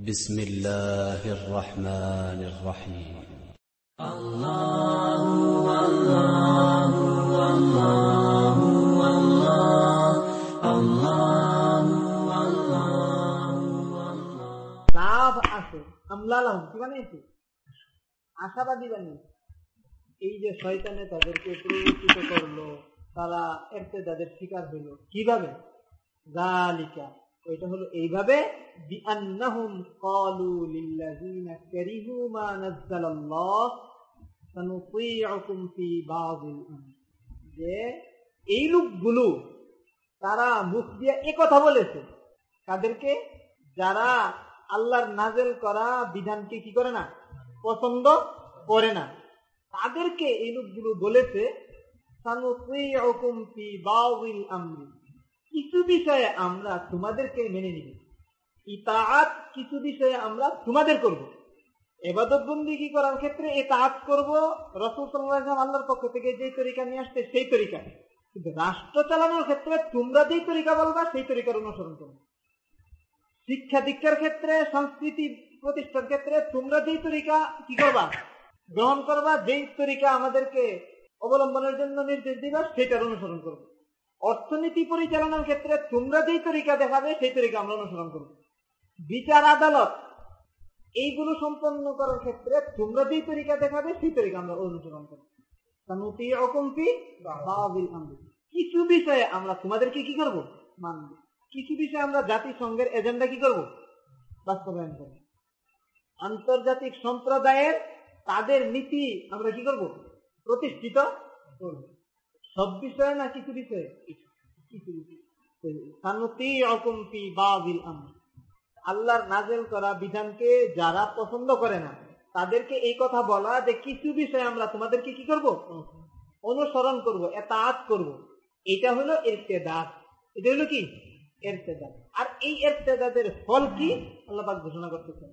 بسم الله الرحمن الرحيم লাভ আছে আমলালাম কি বানিয়েছে আশাবাদী বানিয়েছে এই যে শয়তানে তাদেরকে প্রবর্তিত করলো তারা এরতে তাদের শিকার হলো কিভাবে জালিকা ওইটা হলো এইভাবে যে এই লোকগুলো, তারা মুখ দিয়ে কথা বলেছে, তাদেরকে যারা আল্লাহর নাজেল করা বিধানকে কি করে না, পছন্দ করে না, তাদেরকে এই লোকগুলো বলেছে সানুতিউকুম ফি বাযিল আমরি কিছু বিষয়ে আমরা তোমাদেরকে মেনে নিব। ইতাআত কিছু বিষয়ে আমরা তোমাদের করব। এবাদত বন্দি কি করার ক্ষেত্রে এতাআত করব? রসুল সাল্লাল্লাহু আল্লাহর পক্ষ থেকে যে তরিকা নিয়ে আসছে সেই তরিকা। কিন্তু রাষ্ট্র চালানোর ক্ষেত্রে তোমরা যেই তরিকা বলবা সেই তরিকার অনুসরণ করবে শিক্ষা দীক্ষার ক্ষেত্রে, সংস্কৃতি প্রতিষ্ঠার ক্ষেত্রে তোমরা যেই তরিকা কি করবা? গ্রহণ করবা, যেই তরিকা আমাদেরকে অবলম্বনের জন্য নির্দেশ দিবা, সেটার অনুসরণ করব। অর্থনীতি পরিচালনার ক্ষেত্রে তোমরা যেই তরিকা দেখাবে, সেই তরিকা আমরা অনুসরণ করব। বিচার আদালত, এইগুলো সম্পন্ন করার ক্ষেত্রে তোমরা যেই তরিকা দেখাবে, সেই তরিকা আমরা অনুসরণ করব। কিছু বিষয়ে আমরা তোমাদেরকে কি করব? মানব। কিছু বিষয়ে আমরা জাতিসংঘের এজেন্ডা কি করব? বাস্তবায়ন করব। আন্তর্জাতিক সম্প্রদায়ের তাদের নীতি আমরা কি করব? প্রতিষ্ঠিত করব। সব বিষয়ে না কিছু বিষয়ে কিছু আল্লাহর নাজেল করা বিধানকে যারা পছন্দ করে না, তাদেরকে এই কথা বলা যে কিছু বিষয়ে আমরা তোমাদেরকে কি করব? অনুসরণ করব এতাত করব। এটা হলো এরতেদাত এটা হলো কি? এরতেদাত আর এই এরতেদাদের ফল কি? আল্লাহ ঘোষণা করতেছেন।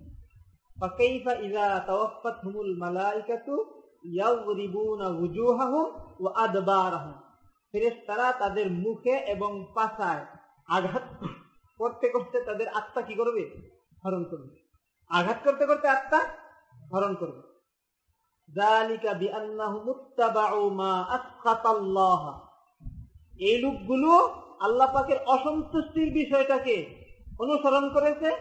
ফেরেস্তারা তাদের মুখে এবং পাশায় আঘাত করতে করতে তাদের আত্মা কি করবে? হরণ করবে। আঘাত করতে করতে আত্মা হরণ করবে। এই লোকগুলো আল্লাহ পাকের অসন্তুষ্টির বিষয়টাকে অনুসরণ করেছে।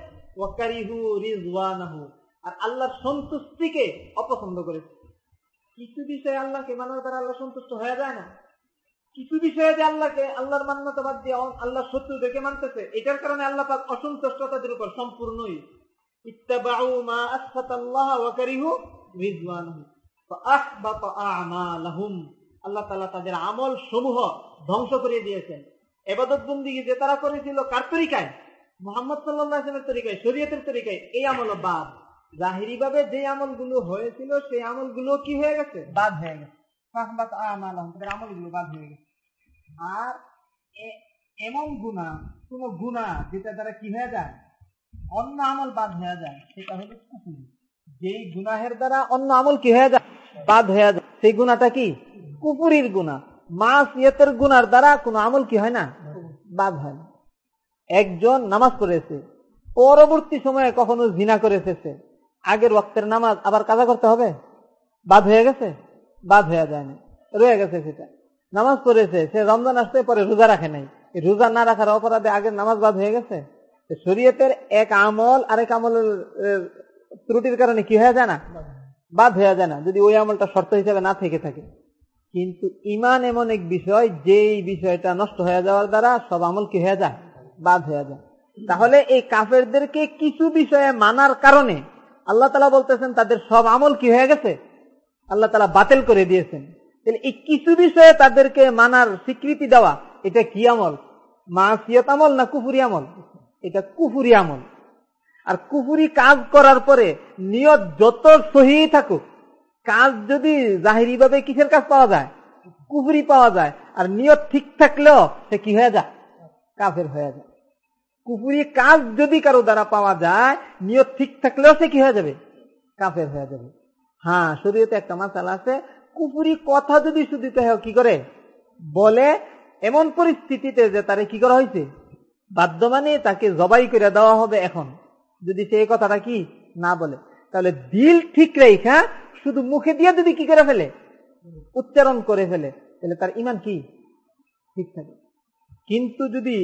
আর আল্লাহর সন্তুষ্টিকে অপছন্দ করেছে। কিছু বিষয়ে আল্লাহকে মানার দ্বারা আল্লাহ সন্তুষ্ট হয়ে যায় না। কিছু বিষয়ে যে আল্লাহকে, আল্লাহর মান্যতা বাদ দিয়ে আল্লাহর শত্রুদেরকে মানতেছে, এটার কারণে আল্লাহ পাক অসন্তুষ্ট তাদের উপর সম্পূর্ণই আল্লাহ তালা তাদের আমল সমূহ ধ্বংস করিয়ে দিয়েছেন। এবাদত বন্দি যে তারা করেছিল কার তরিকায়? মোহাম্মদ সাল্লামের তরিকায়, শরীয়তের তরিকায়, এই আমল বাদ। জাহিরি ভাবে যে আমলগুলো হয়েছিল, সেই আমলগুলো কি হয়ে গেছে? বাদ হয়ে গেছে। আমলগুলো বাদ হয়ে গেছে। আর এমন গুণা, কোন গুণা যেটা দ্বারা কি হয়ে যায়? অন্য আমল বাদ হয়ে যায়, সেটা হলো কুকুর যেই গুনাহের দ্বারা অন্য আমল কি হয়ে যায়? বাদ হয়ে যায়। সেই গুণাটা কি? কুপুরির গুণা মাস ইয়েতের গুনার দ্বারা কোন আমল কি হয় না? বাদ হয় একজন নামাজ পড়েছে, পরবর্তী সময়ে কখনো জিনা করে এসেছে আগের ওয়াক্তের নামাজ আবার কাজা করতে হবে? বাদ হয়ে গেছে? বাদ হয়ে যায় না রয়ে গেছে সেটা। নামাজ পড়েছে, সে রমজান আসতে পরে রোজা রাখে নাই। রোজা না রাখার অপরাধে আগের নামাজ বাদ হয়ে গেছে? শরীয়তের এক আমল, আরেক আমলের ত্রুটির কারণে কি হয়ে যায় না? বাদ হয়ে যায় না, যদি ওই আমলটা শর্ত হিসেবে না থেকে থাকে। কিন্তু ইমান এমন এক বিষয়, যেই বিষয়টা নষ্ট হয়ে যাওয়ার দ্বারা সব আমল কি হয়ে যায়? বাদ হয়ে যায়। তাহলে এই কাফেরদেরকে কিছু বিষয়ে মানার কারণে আল্লাহ তালা বলতেছেন, তাদের সব আমল কি হয়ে গেছে? আল্লাহ তালা বাতিল করে দিয়েছেন। তাহলে এই কিছু বিষয়ে তাদেরকে মানার স্বীকৃতি দেওয়া, এটা কি আমল? মাসিয়ত আমল না কুফুরি আমল? এটা কুফুরি আমল। আর কুফুরি কাজ করার পরে নিয়ত যত সহি থাকুক, কাজ যদি জাহিরি ভাবে কিসের কাজ পাওয়া যায়? কুফুরি পাওয়া যায়। আর নিয়ত ঠিক থাকলেও সে কি হয়ে যায়? কাফের হয়ে যায়। কুফুরি কাজ যদি কারও দ্বারা পাওয়া যায়, নিয়ত ঠিক থাকলেও সে কি হয়ে যাবে? কাফের হয়ে যাবে। হ্যাঁ শরীয়তে একটা মাসাল আছে, কুফুরি কথা যদি শুধু কি করে? বলে এমন পরিস্থিতিতে যে তারে কি করা হয়েছে? বাধ্য মানে তাকে জবাই করে দেওয়া হবে এখন। যদি সে কথাটা কি? না বলে। তাহলে দিল ঠিক রেখা, শুধু মুখে দিয়ে যদি কি করে ফেলে? উচ্চারণ করে ফেলে। তাহলে তার ইমান কি? ঠিক থাকে। কিন্তু যদি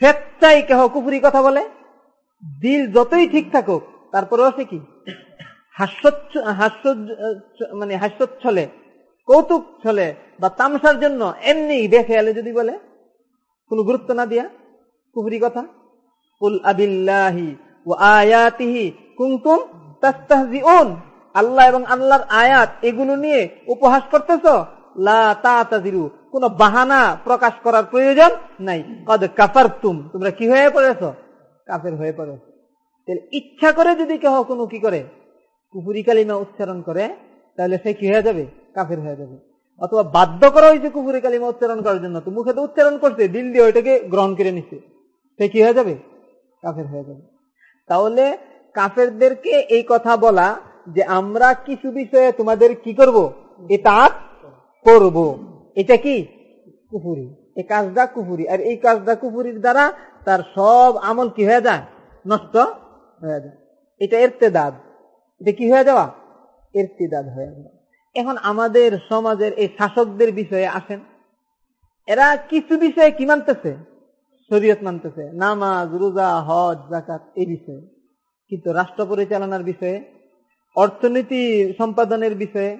স্বেচ্ছাই কেহ কুপুরি কথা বলে, দিল যতই ঠিক থাকুক, তারপরেও সে কি? মানে হাস্যচ্ছলে, কৌতুক ছলে বা তামসার জন্য এমনি বেখেয়ালে যদি বলে, কোনো গুরুত্ব না দিয়া কুপুরি কথা? কুল আবিল্লাহি ও আয়াতিহি কুমতুম আল্লাহ এবং আল্লাহর আয়াত এগুলো নিয়ে উপহাস করতেছ? লা তাজিরু কোন বাহানা প্রকাশ করার প্রয়োজন নাই। কদ কাফার তুম তোমরা কি হয়ে পড়েছ? কাফের হয়ে পড়েছ। তাহলে ইচ্ছা করে যদি কেহ কোনো কি করে? কুপুরি কালিমা উচ্চারণ করে, তাহলে সে কি হয়ে যাবে? কাফের হয়ে যাবে। অথবা বাধ্য করা হয়েছে কুপুরি কালিমা উচ্চারণ করার জন্য। তো মুখে তো উচ্চারণ করছে, দিল দিয়ে ওইটাকে গ্রহণ করে নিচ্ছে। সে কি হয়ে যাবে? কাফের হয়ে যাবে। তাহলে কাফেরদেরকে এই কথা বলা যে আমরা কিছু বিষয়ে তোমাদের কি করব? এটা করব। এটা কি? কুফুরি। এই কাজটা কুফুরি। আর এই কাজটা কুফুরির দ্বারা তার সব আমল কি হয়ে যায়? নষ্ট হয়ে যায়। এটা এরতেদাদ এটা কি হয়ে যাওয়া? এরতেদাদ হয়ে যাওয়া। এখন আমাদের সমাজের এই শাসকদের বিষয়ে আসেন। এরা কিছু বিষয়ে কি মানতেছে? শরীয়ত মানতেছে। নামাজ, রোজা, হজ জাকাত এই বিষয়ে। কিন্তু রাষ্ট্র পরিচালনার বিষয়ে, অর্থনীতি সম্পাদনের বিষয়ে,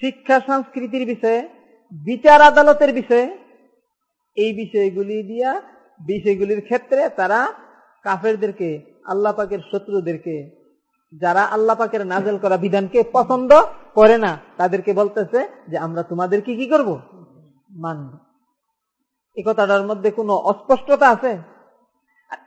শিক্ষা, সংস্কৃতির বিষয়ে বিচার আদালতের বিষয়ে, এই বিষয়গুলি দিয়া, বিষয়গুলির ক্ষেত্রে তারা কাফেরদেরকে, আল্লাহ পাকের শত্রুদেরকে, যারা আল্লাহ পাকের নাজেল করা বিধানকে পছন্দ করে না, তাদেরকে বলতেছে যে আমরা তোমাদের কি কি করব? মানব। এই কথাটার মধ্যে কোনো অস্পষ্টতা আছে?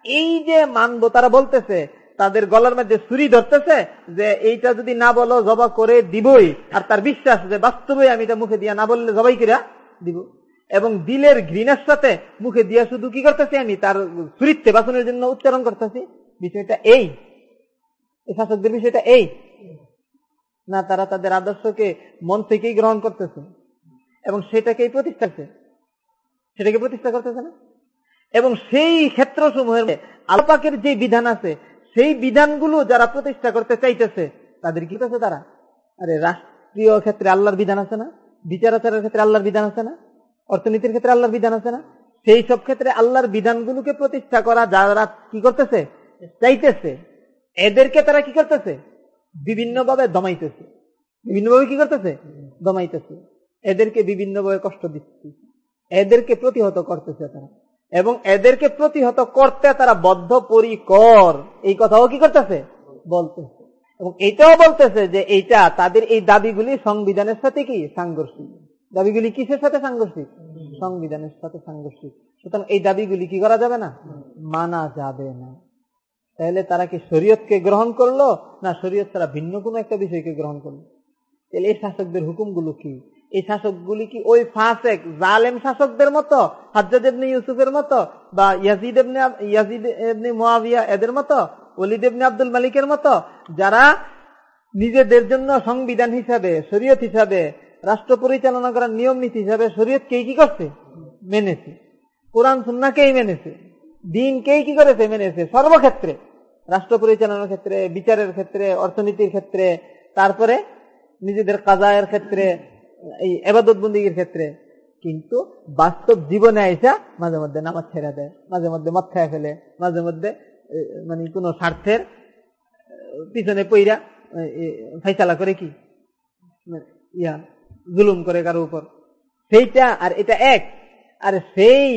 এই যে মানব, তারা বলতেছে তাদের গলার মধ্যে ছুরি ধরতেছে যে এইটা যদি না বলো জবা করে দিবই। আর তার বিশ্বাস যে বাস্তবে আমি এটা মুখে দিয়া না বললে জবাই কিরা দিব। এবং দিলের ঘৃণের সাথে মুখে দিয়া শুধু কি করতেছি আমি? তার ছুরিতে বাসনের জন্য উচ্চারণ করতেছি। বিষয়টা এই। শাসকদের বিষয়টা এই। না, তারা তাদের আদর্শকে মন থেকেই গ্রহণ করতেছে। এবং সেটাকেই প্রতিষ্ঠা সেটাকে প্রতিষ্ঠা করতেছে না। এবং সেই ক্ষেত্র সমূহের আলপাকের যে বিধান আছে সেই বিধানগুলো যারা প্রতিষ্ঠা করতে চাইতেছে, তাদের কি করছে তারা? আরে রাষ্ট্রীয় ক্ষেত্রে আল্লাহর বিধান আছে না? বিচারাচারের ক্ষেত্রে আল্লাহর বিধান আছে না? অর্থনীতির ক্ষেত্রে আল্লাহর বিধান আছে না? সেই সব ক্ষেত্রে আল্লাহর বিধানগুলোকে প্রতিষ্ঠা করা যারা কি করতেছে? চাইতেছে। এদেরকে তারা কি করতেছে? বিভিন্নভাবে দমাইতেছে। বিভিন্নভাবে কি করতেছে? দমাইতেছে। এদেরকে বিভিন্নভাবে কষ্ট দিচ্ছে। এদেরকে প্রতিহত করতেছে তারা। এবং এদেরকে প্রতিহত করতে তারা বদ্ধ পরিকর এই কথাও কি করতেছে? বলতেছে। এবং এইটাও বলতেছে যে এইটা তাদের এই দাবিগুলি সংবিধানের সাথে কি? সাংঘর্ষিক। দাবিগুলি কিসের সাথে সাংঘর্ষিক? সংবিধানের সাথে সাংঘর্ষিক। সুতরাং এই দাবিগুলি কি করা যাবে না? মানা যাবে না। তাহলে তারা কি শরীয়তকে গ্রহণ করল? না শরীয়ত তারা ভিন্ন কোনো একটা বিষয়কে গ্রহণ করল? তাহলে এই শাসকদের হুকুমগুলো কি? এই শাসকগুলি কি ওই ফাঁসেক, জালেম শাসকদের মতো? হাজ্জাদ এবনে ইউসুফের মতো? বা ইয়াজিদ এবনে ইয়াজিদ এবনে মোয়াবিয়া এদের মতো? অলিদ আব্দুল মালিকের মতো? যারা নিজেদের জন্য সংবিধান হিসাবে, শরীয়ত হিসাবে, রাষ্ট্র পরিচালনা করার নিয়ম নীতি হিসাবে শরীয়তকেই কি করছে? মেনেছে। কোরআন সুন্নাকেই মেনেছে। দিনকেই কি করেছে? মেনেছে। সর্বক্ষেত্রে। রাষ্ট্র পরিচালনার ক্ষেত্রে, বিচারের ক্ষেত্রে, অর্থনীতির ক্ষেত্রে, তারপরে নিজেদের কাজায়ের ক্ষেত্রে এই এবাদত বন্দীগীর ক্ষেত্রে। কিন্তু বাস্তব জীবনে আইসা মাঝে মধ্যে নামাজ ছেড়ে দেয়, মাঝে মধ্যে মদ খায় ফেলে, মাঝে মধ্যে মানে কোন স্বার্থের পিছনে পইরা ফাইসালা করে কি? ইয়া, জুলুম করে কারও উপর। সেইটা আর এটা এক। আর সেই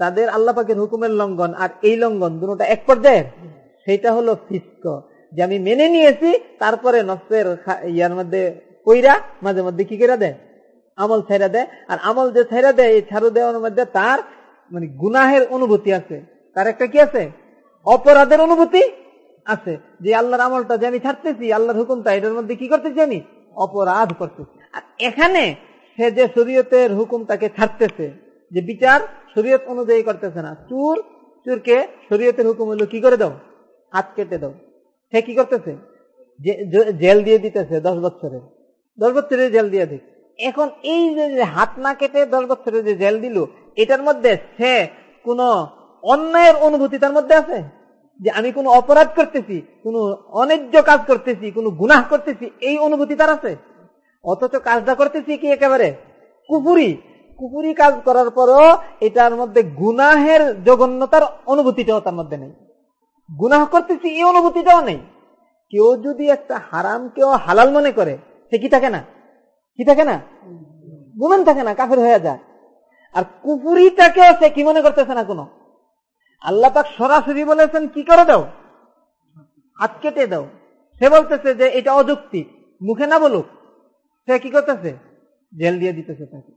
তাদের আল্লাহ পাকের হুকুমের লঙ্ঘন আর এই লঙ্ঘন দুটা এক পর্যায়ের। সেটা হলো ফিস্ক। যে আমি মেনে নিয়েছি, তারপরে নফসের ইয়ার মধ্যে কইরা মাঝে মধ্যে কি করে দেয়? আমল ছেড়া দেয়। আর আমল যে ছেড়া দেয়, এই ছাড়ু দেওয়ার মধ্যে তার মানে গুনাহের অনুভূতি আছে। তার একটা কি আছে? অপরাধের অনুভূতি আছে। যে আল্লাহর আমলটা যে আমি ছাড়তেছি, আল্লাহর হুকুমটা এটার মধ্যে কি করতেছি আমি? অপরাধ করতেছি। আর এখানে সে যে শরীয়তের হুকুমটাকে ছাড়তেছে, যে বিচার শরীয়ত অনুযায়ী করতেছে না। চুর, চুরকে শরীয়তের হুকুম হলো কি করে দাও? হাত কেটে দাও। সে কি করতেছে? জেল দিয়ে দিতেছে দশ বছরের দশ বছরের জেল দিয়ে দিক। এখন এই যে হাত না কেটে দশ যে জেল দিল, এটার মধ্যে সে কোন অন্যায়ের অনুভূতি তার মধ্যে আছে? যে আমি কোনো অপরাধ করতেছি, কোনো অন্যায্য কাজ করতেছি, কোনো গুনাহ করতেছি, এই অনুভূতি তার আছে? অথচ কাজটা করতেছি কি একেবারে? কুপুরি কুপুরি কাজ করার পরও এটার মধ্যে গুনাহের জঘন্যতার অনুভূতিটাও তার মধ্যে নেই। গুনাহ করতেছি, এই অনুভূতিটাও নেই। কেউ যদি একটা হারাম কেউ হালাল মনে করে সে কি থাকে না? কি থাকে না? গুমেন থাকে না, কাফের হয়ে যায়। আর কুপুরিটাকেও সে কি মনে করতেছে না কোনো? আল্লাহ পাক সরাসরি বলেছেন, কি করে দাও? হাত কেটে দাও। সে বলতেছে যে, এটা অযৌক্তিক মুখে না বলুক। সে কি করতেছে? জেল দিয়ে দিতেছে তাকে।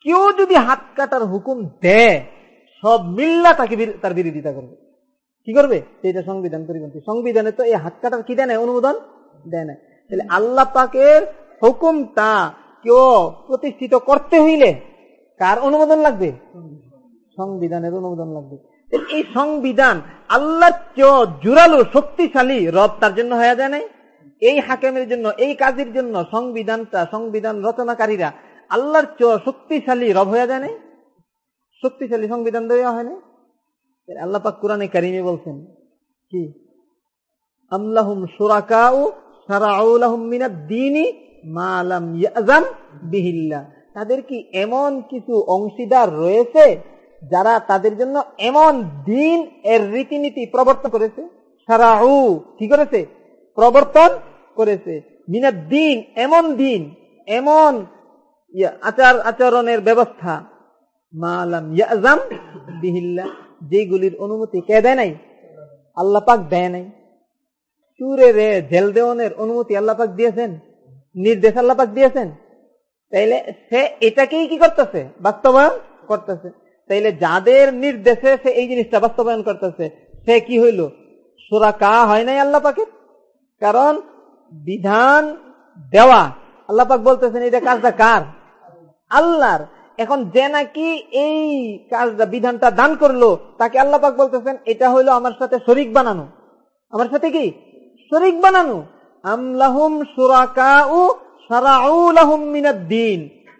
কেউ যদি হাত কাটার হুকুম দেয়, সব মিল্লা তাকে তার বিরোধিতা করবে। কি করবে? এটা সংবিধান পরিপন্থী। সংবিধানে তো এই হাত কাটার কি দেয় অনুমোদন দেয় না তাহলে আল্লাহ পাকের হুকুমটা কেউ প্রতিষ্ঠিত করতে হইলে কার অনুমোদন লাগবে? সংবিধানের অনুমোদন লাগবে। এই সংবিধান আল্লাহ জোরালো, শক্তিশালী রব তার জন্য হয়ে যায় নাই। এই হাকেমের জন্য, এই কাজের জন্য সংবিধানটা, সংবিধান রচনাকারীরা আল্লাহর চ শক্তিশালী রব হয়ে যায় নাই। শক্তিশালী সংবিধান দেওয়া হয় নাই। আল্লাহ পাক কোরআনে কারিমে বলছেন কি? আমলাহুম সুরাকাউ সারাউলাহুম তাদের কি এমন কিছু অংশীদার রয়েছে যারা তাদের জন্য এমন দিন এর রীতিনীতি প্রবর্তন করেছে? সারাউ কি করেছে? প্রবর্তন করেছে। মিনাদ দিন, এমন দিন, এমন আচার আচরণের ব্যবস্থা। মালাম ইয়াজাম বিহিল্লা। যেগুলির অনুমতি কে দেয় নাই? আল্লাহ পাক দেয় নাই। চুরে রে জেল দেওয়ানের অনুমতি আল্লাহ পাক দিয়েছেন, নির্দেশ আল্লাহ পাক দিয়েছেন। তাইলে সে এটাকেই কি করতেছে? বাস্তবায়ন করতেছে। তাইলে যাদের নির্দেশে সে এই জিনিসটা বাস্তবায়ন করতেছে, সে কি হইল? সোরা কা হয় নাই আল্লাহ পাকের? কারণ বিধান দেওয়া। আল্লাহ পাক বলতেছেন এটা কাজটা কার? আল্লাহর। এখন যে নাকি এই কাজটা, বিধানটা দান করল, তাকে আল্লাহ পাক বলতেছেন, এটা হইল আমার সাথে শরিক বানানো। আমার সাথে কি? শরিক বানানো। আমলাহুম সুরাকা ও সারাউলাহুম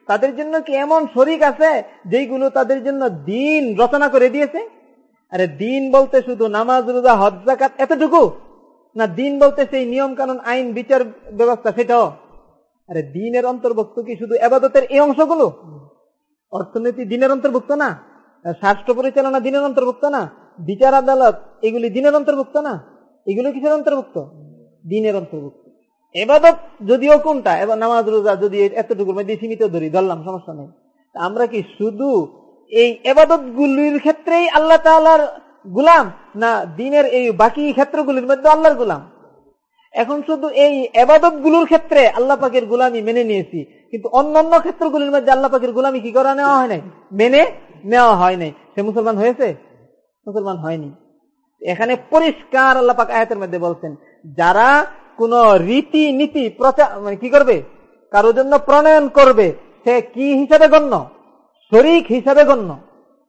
তাদের জন্য কি এমন শরিক আছে যেগুলো তাদের জন্য দিন রচনা করে দিয়েছে? আরে দিন বলতে শুধু নামাজ, রোজা, হজ জাকাত এতটুকু? না, দিন বলতে সেই নিয়ম কানুন আইন, বিচার ব্যবস্থা সেটাও। আরে দিনের অন্তর্ভুক্ত কি শুধু এবাদতের এই অংশগুলো? অর্থনীতি দিনের অন্তর্ভুক্ত না, স্বাস্থ্য পরিচালনা দিনের অন্তর্ভুক্ত না, বিচার আদালত, এগুলি দিনের অন্তর্ভুক্ত না। এগুলো কিসের অন্তর্ভুক্ত? দিনের অন্তর্ভুক্ত। এবাদত যদিও কোনটা? এবার নামাজ, রোজা যদি এতটুকুর মধ্যে সীমিত ধরি, ধরলাম, সমস্যা নেই। আমরা কি শুধু এই এবাদত গুলির ক্ষেত্রেই আল্লাহ তালার গুলাম, না দিনের এই বাকি ক্ষেত্রগুলির মধ্যে আল্লাহর গুলাম? এখন শুধু এই এবাদতগুলোর ক্ষেত্রে আল্লাহ পাকের গুলামি মেনে নিয়েছি, কিন্তু অন্যান্য ক্ষেত্রগুলির মধ্যে আল্লাহ পাকের গুলামি কি করা নেওয়া হয় নাই? মেনে নেওয়া হয় নাই। সে মুসলমান হয়েছে? মুসলমান হয়নি। এখানে পরিষ্কার আল্লাহ পাক আয়াতের মধ্যে বলছেন, যারা কোন রীতি নীতি প্রচার মানে কি করবে? কারও জন্য প্রণয়ন করবে, সে কি হিসাবে গণ্য? শরিক হিসাবে গণ্য।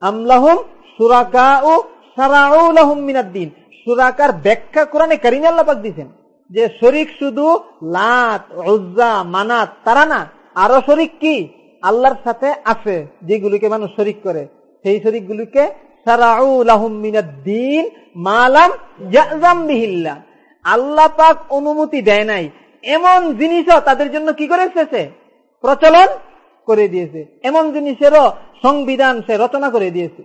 আমলাহুম সুরাকা ও সারাউলাহুম মিনাদ্দিন সুরাকার ব্যাখ্যা কোরআনে কারিমে আল্লাহ পাক দিয়েছেন যে শরিক শুধু লাত, উজ্জা, মানাত, তারা না, আরও শরিক কি? আল্লাহর সাথে আছে, যেগুলিকে মানুষ শরিক করে। সেই শরিক গুলিকে আল্লাহ পাক অনুমতি দেয় নাই। এমন জিনিসও তাদের জন্য কি করে এসেছে? প্রচলন করে দিয়েছে। এমন জিনিসেরও সংবিধান সে রচনা করে দিয়েছে।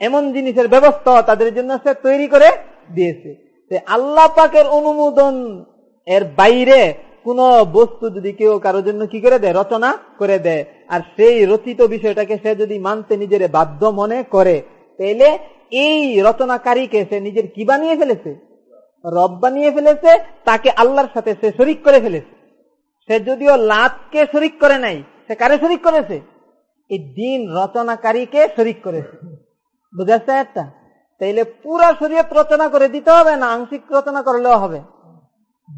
এমন জিনিসের ব্যবস্থা তাদের জন্য সে তৈরি করে দিয়েছে। আল্লাহ পাকের অনুমোদন এর বাইরে কোন বস্তু যদি কেউ কারোর জন্য কি করে দেয়? রচনা করে দেয়। আর সেই রচিত বিষয়টাকে সে যদি মানতে নিজের বাধ্য মনে করে তাহলে এই রচনাকারীকে সে নিজের কি বানিয়ে ফেলেছে? রব বানিয়ে ফেলেছে, তাকে আল্লাহর সাথে সে শরিক করে ফেলেছে। সে যদিও লাতকে শরিক করে নাই, সে কারে শরিক করেছে? এই দিন রচনাকারীকে শরিক করেছে। বুঝাচ্ছে একটা? তাইলে পুরা শরীয়ত রচনা করে দিতে হবে, না আংশিক রচনা করলেও হবে?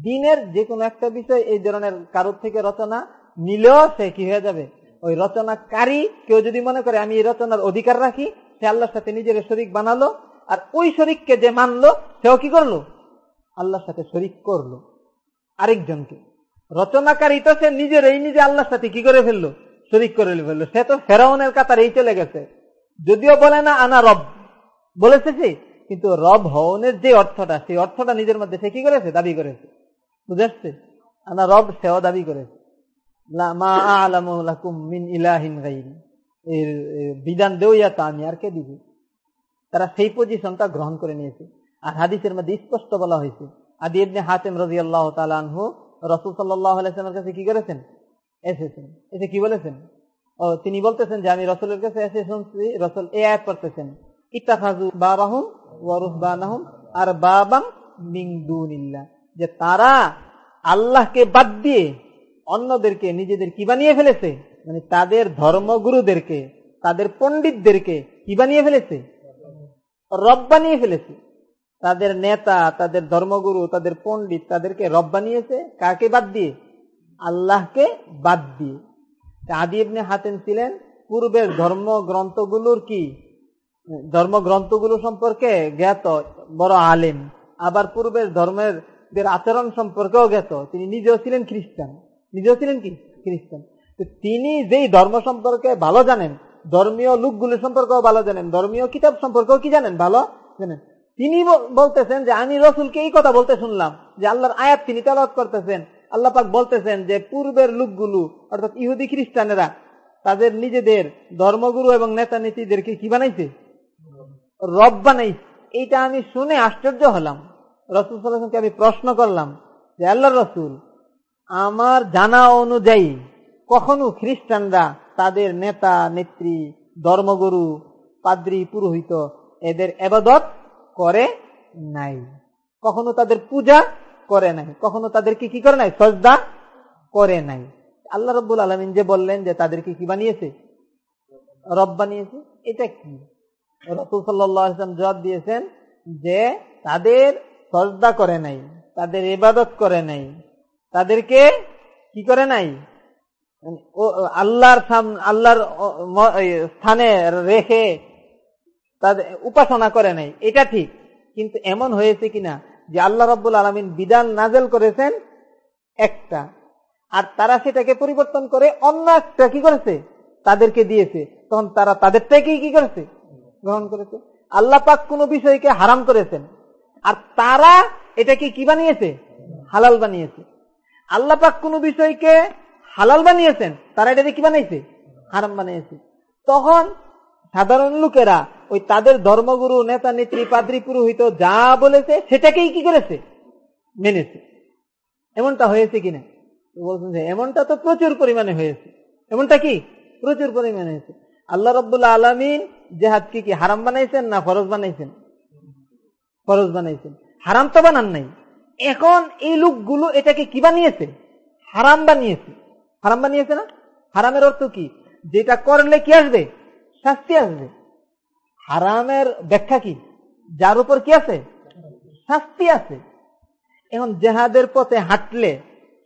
দিনের যে কোনো একটা বিষয় এই ধরনের কারোর থেকে রচনা নিলেও সে কি হয়ে যাবে? ওই রচনাকারী কেউ যদি মনে করে, আমি এই রচনার অধিকার রাখি সে আল্লাহর সাথে নিজের শরিক বানালো, আর ওই শরিককে যে মানলো, সেও কি করল? আল্লাহর সাথে শরিক করল। আরেকজনকে। রচনাকারী তো সে নিজের এই নিজে আল্লাহর সাথে কি করে ফেলল? শরিক করে ফেলল। সে তো ফেরাউনের কাতার এই চলে গেছে। যদিও বলে না, আনা রব। বলেছে সে। কিন্তু রব হওনের যে অর্থটা, সেই অর্থটা নিজের মধ্যে সে কি করেছে? দাবি করেছে। বুঝে আসছে আমরা রব, সেও দাবি করেছে। এর বিধান দেওয়া তা আমি আর কে দিব? তারা সেই পজিশনটা গ্রহণ করে নিয়েছে। আর হাদিসের মধ্যে স্পষ্ট বলা হয়েছে, আদি ইবনে হাতেম রাজি আল্লাহ তালু রসুল সাল্লাহ আলাইসলামের কাছে কি করেছেন? এসেছেন। এসে কি বলেছেন? ও, তিনি বলতেছেন যে আমি রসুলের কাছে এসে শুনছি, রসুল এ আয়াত করতেছেন ইত্তাফাজু বাবাহুম ওয়ারুহবানাহুম আর বাবাম মিংদুনিল্লাহ যে তারা আল্লাহকে বাদ দিয়ে অন্যদেরকে নিজেদের কি বানিয়ে ফেলেছে? মানে তাদের ধর্মগুরুদেরকে, তাদের পণ্ডিতদেরকে কি বানিয়ে ফেলেছে? রব বানিয়ে ফেলেছে। তাদের নেতা, তাদের ধর্মগুরু, তাদের পণ্ডিত তাদেরকে রব বানিয়েছে। কাকে বাদ দিয়ে? আল্লাহকে বাদ দিয়ে। আদি ইবনে হাতেন ছিলেন পূর্বের ধর্ম গ্রন্থগুলোর কি? ধর্মগ্রন্থগুলো সম্পর্কে জ্ঞাত, বড় আলেম। আবার পূর্বের ধর্মের আচরণ সম্পর্কেও জ্ঞাত। তিনি নিজেও ছিলেন খ্রিস্টান। নিজেও ছিলেন কি? খ্রিস্টান। তিনি যেই ধর্ম সম্পর্কে ভালো জানেন, ধর্মীয় লোকগুলো সম্পর্কেও ভালো জানেন, ধর্মীয় কিতাব সম্পর্কেও কি জানেন? ভালো জানেন। তিনি বলতেছেন যে, আমি রসুলকে এই কথা বলতে শুনলাম যে, আল্লাহর আয়াত তিনি তেলাওয়াত করতেছেন। আল্লাহ পাক বলতেছেন যে, পূর্বের লোকগুলো, অর্থাৎ ইহুদি খ্রিস্টানেরা, তাদের নিজেদের ধর্মগুরু এবং নেতা নীতিদেরকে কি বানাইছে? রব বানাইছে। এইটা আমি শুনে আশ্চর্য হলাম। রসুল সাল্লামকে আমি প্রশ্ন করলাম যে আল্লাহ রসুল, আমার জানা অনুযায়ী কখনো খ্রিস্টানরা তাদের নেতা, নেত্রী, ধর্মগুরু, পাদ্রি, পুরোহিত এদের এবাদত করে নাই। কখনো তাদের পূজা করে নাই। কখনো তাদেরকে কি করে নাই? সজদা করে নাই। আল্লাহ রব্বুল আলমিন যে বললেন যে তাদেরকে কি বানিয়েছে? রব বানিয়েছে। এটা কি? রসুল সাল্লাম জবাব দিয়েছেন যে তাদের সজদা করে নাই, তাদের ইবাদত করে নাই। তাদেরকে কি করে নাই? আল্লাহর আল্লাহর স্থানে রেখে তাদের উপাসনা করে নাই। এটা ঠিক, কিন্তু এমন হয়েছে কিনা যে আল্লাহ রব্বুল আলমিন বিধান নাজেল করেছেন একটা, আর তারা সেটাকে পরিবর্তন করে অন্য একটা কি করেছে? তাদেরকে দিয়েছে। তখন তারা তাদেরটাকেই কি করেছে? গ্রহণ করেছে। আল্লাহ পাক কোন বিষয়কে হারাম করেছেন। আর তারা এটাকে কি বানিয়েছে? হালাল বানিয়েছে। আল্লাহ পাক কোন বিষয়কে হালাল বানিয়েছেন, তারা এটাকে কি বানিয়েছে হারাম বানিয়েছে। তখন সাধারণ লোকেরা ওই তাদের ধর্মগুরু, নেতা, নেত্রী, পাদ্রী, পুরোহিত যা বলেছে, সেটাকেই কি করেছে? মেনেছে। এমনটা হয়েছে কিনা? বলছেন যে এমনটা তো প্রচুর পরিমাণে হয়েছে। এমনটা কি? প্রচুর পরিমাণে হয়েছে। আল্লাহ রব্বুল্লাহ আলমিন জেহাদকে কি, হারাম বানাইছেন না ফরজ বানাইছেন? ফরজ বানাইছেন। হারাম তো বানান নাই। এখন এই লোকগুলো এটাকে কি বানিয়েছে? হারাম বানিয়েছে। হারাম বানিয়েছে না? হারামের অর্থ কি? যেটা করলে কি আসবে? শাস্তি আসবে। হারামের ব্যাখ্যা কি? যার উপর কি আছে? শাস্তি আছে। এখন জেহাদের পথে হাঁটলে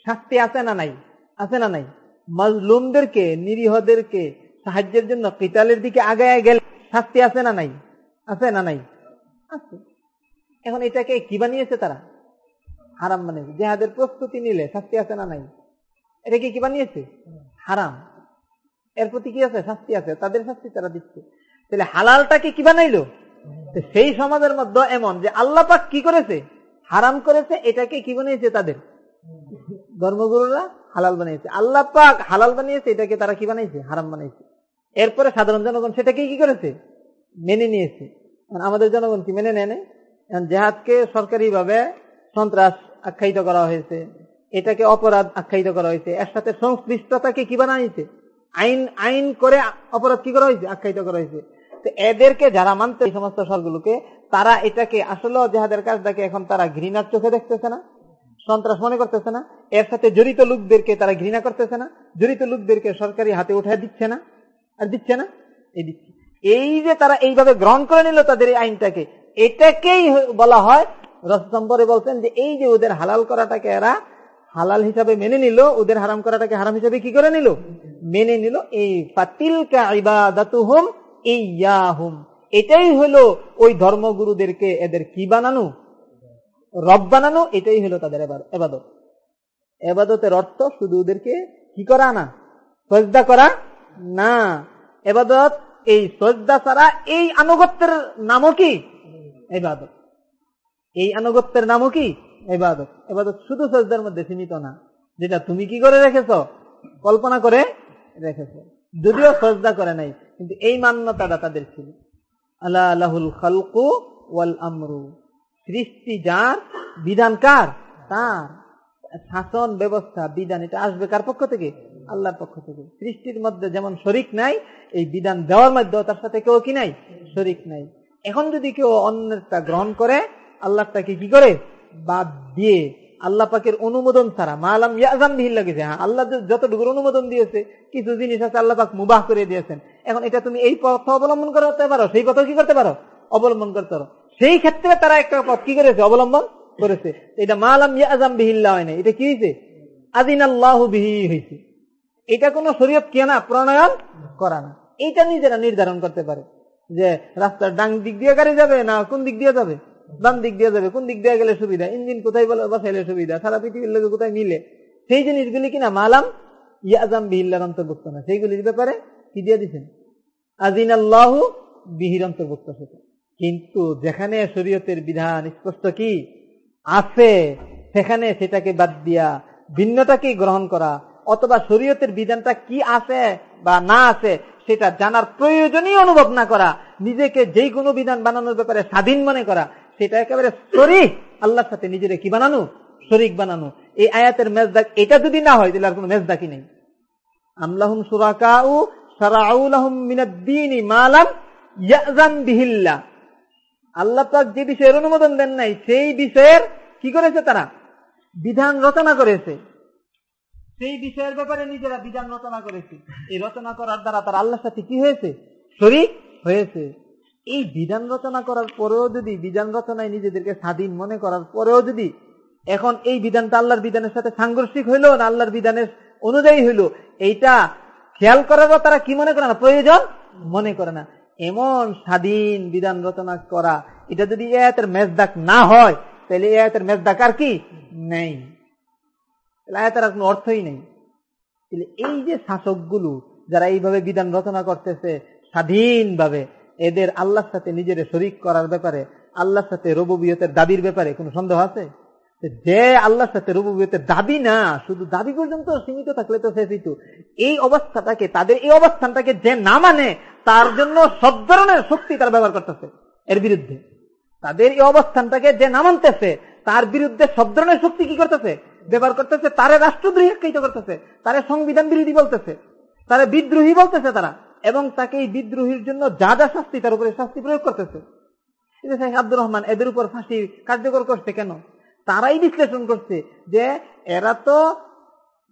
শাস্তি আছে না নাই? আছে না নাই? মজলুমদেরকে, নিরীহদেরকে, সাহায্যের জন্য কিতালের দিকে আগে গেলে শাস্তি আছে না নাই? আছে না নাই? আছে। এখন এটাকে কি বানিয়েছে তারা? হারাম বানিয়েছে। জেহাদের প্রস্তুতি নিলে শাস্তি আছে না নাই? এটাকে কি বানিয়েছে হারাম। এর প্রতি কি আছে? শাস্তি আছে। তাদের শাস্তি তারা দিচ্ছে। তাহলে হালালটাকে কি বানাইলো সেই সমাজের মধ্যে এমন যে আল্লাহ পাক কি করেছে? হারাম করেছে, এটাকে কি বানিয়েছে তাদের? ধর্মগুরুরা হালাল বানিয়েছে। আল্লাহ পাক হালাল বানিয়েছে, এটাকে তারা কি বানিয়েছে? হারাম বানিয়েছে। এরপরে সাধারণ জনগণ সেটাকে কি করেছে? মেনে নিয়েছে। আমাদের জনগণ কি মেনে নেয় জেহাদকে সরকারি ভাবে সন্ত্রাস আখ্যায়িত করা হয়েছে। এটাকে অপরাধ আখ্যায়িত করা হয়েছে। এর সাথে সংশ্লিষ্টতাকে কি বানাইছে? আইন আইন করে অপরাধ কি করা হয়েছে? আখ্যায়িত করা হয়েছে। তো এদেরকে যারা মানতে এই সমস্ত সরগুলোকে তারা এটাকে আসলে জেহাদের কাজটাকে এখন তারা ঘৃণার চোখে দেখতেছে না, সন্ত্রাস মনে করতেছে না। এর সাথে জড়িত লোকদেরকে তারা ঘৃণা করতেছে না, জড়িত লোকদেরকে সরকারি হাতে উঠে দিচ্ছে না, আর দিচ্ছে না, এই দিচ্ছে। এই যে তারা এইভাবে গ্রহণ করে নিল তাদের এই আইনটাকে, এটাকেই বলা হয় রসম্বরে বলছেন যে এই যে ওদের হালাল করাটাকে এরা হালাল হিসাবে মেনে নিল, ওদের হারাম করাটাকে হারাম হিসাবে কি করে নিল? মেনে নিল, এই ফাতিল হুম হুম এটাই হলো ওই ধর্মগুরুদেরকে এদের কি বানানো? রব বানানো, এটাই হলো তাদের এবাদত। এবাদতের অর্থ শুধু ওদেরকে কি করা না, সজদা করা না। এবাদত, এই সজদা ছাড়া এই আনুগত্যের নামও কি? এবাদত। এই আনুগত্যের নামও কি? এবাদত এবাদত শুধু সজদার মধ্যে সীমিত না। যেটা তুমি কি করে রেখেছ? কল্পনা করে রেখেছ। যদিও সজদা করে নাই, কিন্তু এই মান্যতাটা তাদের ছিল। আল্লাহ আল্লাহুল খালকু ওয়াল আমরু। সৃষ্টি যার, বিধান কার? তার। শাসন ব্যবস্থা, বিধান, এটা আসবে কার পক্ষ থেকে? আল্লাহর পক্ষ থেকে। সৃষ্টির মধ্যে যেমন শরিক নাই, এই বিধান দেওয়ার মধ্যে তার সাথে কেউ কি নাই? শরিক নাই। এখন যদি কেউ অন্যটা গ্রহণ করে আল্লাহটাকে কি করে? বাদ দিয়ে আল্লাহ পাকের অনুমোদন ছাড়া মালাম ইয়াজান বিহিল লাগেছে হ্যাঁ আল্লাহ যতটুকু অনুমোদন দিয়েছে, কিছু জিনিস আছে আল্লাহ পাক মুবাহ করে দিয়েছেন। এখন এটা তুমি এই পথ অবলম্বন করতে পারো, সেই পথ কি করতে পারো? অবলম্বন করতে পারো। সেই ক্ষেত্রে তারা একটা পথ কি করেছে? অবলম্বন করেছে। এটা মালাম ইয়াজাম বিহিল্লা হয় না এটা কি হয়েছে আদিন আল্লাহ বিহি হয়েছে এটা কোন শরীয়ত কে না প্রণয়ন করা না। এইটা নিজেরা নির্ধারণ করতে পারে যে রাস্তার ডাং দিক দিয়ে গাড়ি যাবে না কোন দিক দিয়ে যাবে? বাম দিক দিয়ে যাবে কোন দিক দিয়ে গেলে সুবিধা? ইঞ্জিন কোথায় বসাইলে সুবিধা? সারা পৃথিবীর লোকে কোথায় মিলে? সেই জিনিসগুলি কিনা মালাম ইয়াজাম বিহিল্লার অন্তর্ভুক্ত না। সেইগুলির ব্যাপারে কি দিয়ে দিচ্ছেন আজিন আল্লাহ বিহির অন্তর্ভুক্ত সেটা। কিন্তু যেখানে শরীয়তের বিধান স্পষ্ট কি? আছে। সেখানে সেটাকে বাদ দিয়া ভিন্নটাকে গ্রহণ করা, অথবা শরীয়তের বিধানটা কি আছে বা না আছে, সেটা জানার প্রয়োজনই অনুভব না করা, নিজেকে যেই কোনো বিধান বানানোর ব্যাপারে স্বাধীন মনে করা সেটা একেবারে শরিক। আল্লাহর সাথে নিজেরে কি বানানো? শরিক বানানো। এই আয়াতের মেজদাক, এটা যদি না হয়, তাহলে আর কোনো মেজদাকি নেই। আমলাহুম সুরাকাউ আল্লাহ পাক যে বিষয়ের অনুমোদন দেন নাই, সেই বিষয়ের কি করেছে তারা? বিধান রচনা করেছে। সেই বিষয়ের ব্যাপারে নিজেরা বিধান রচনা করেছে। এই রচনা করার দ্বারা তার আল্লাহর সাথে কি হয়েছে? শরিক হয়েছে। এই বিধান রচনা করার পরেও যদি, বিধান রচনায় নিজেদেরকে স্বাধীন মনে করার পরেও যদি এখন এই বিধানটা আল্লাহর বিধানের সাথে সাংঘর্ষিক হইল না আল্লাহর বিধানের অনুযায়ী হইল, এইটা খেয়াল করারও তারা কি মনে করে না? প্রয়োজন মনে করে না। এমন স্বাধীন বিধান রচনা করা, এটা যদি এতের মেজদাক না হয়, তাহলে এতের মেজদাক আর কি নেই। আয়াতের কোনো অর্থই নেই। এই যে শাসকগুলো, যারা এইভাবে বিধান রচনা করতেছে স্বাধীনভাবে এদের আল্লাহর সাথে নিজের শরিক করার ব্যাপারে, আল্লাহর সাথে রববিয়তের দাবির ব্যাপারে কোনো সন্দেহ আছে? যে আল্লাহর সাথে রববিয়তের দাবি না, শুধু দাবি পর্যন্ত সীমিত থাকলে তো শেষ এই অবস্থাটাকে, তাদের এই অবস্থানটাকে যে না মানে তার জন্য সব ধরনের শক্তি তারা ব্যবহার করতেছে এর বিরুদ্ধে। তাদের এই অবস্থানটাকে যে না মানতেছে, তার বিরুদ্ধে সব ধরনের শক্তি কি করতেছে? ব্যবহার করতেছে, তারা রাষ্ট্রদ্রোহী করতেছে, তারে সংবিধান বিরোধী বলতেছে, তারা বিদ্রোহী বলতেছে তারা। এবং তাকে এই বিদ্রোহীর জন্য যা যা শাস্তি, তার উপরে শাস্তি প্রয়োগ করতেছে। আব্দুর রহমান এদের উপর ফাঁসি কার্যকর করছে কেন? তারাই বিশ্লেষণ করছে যে এরা তো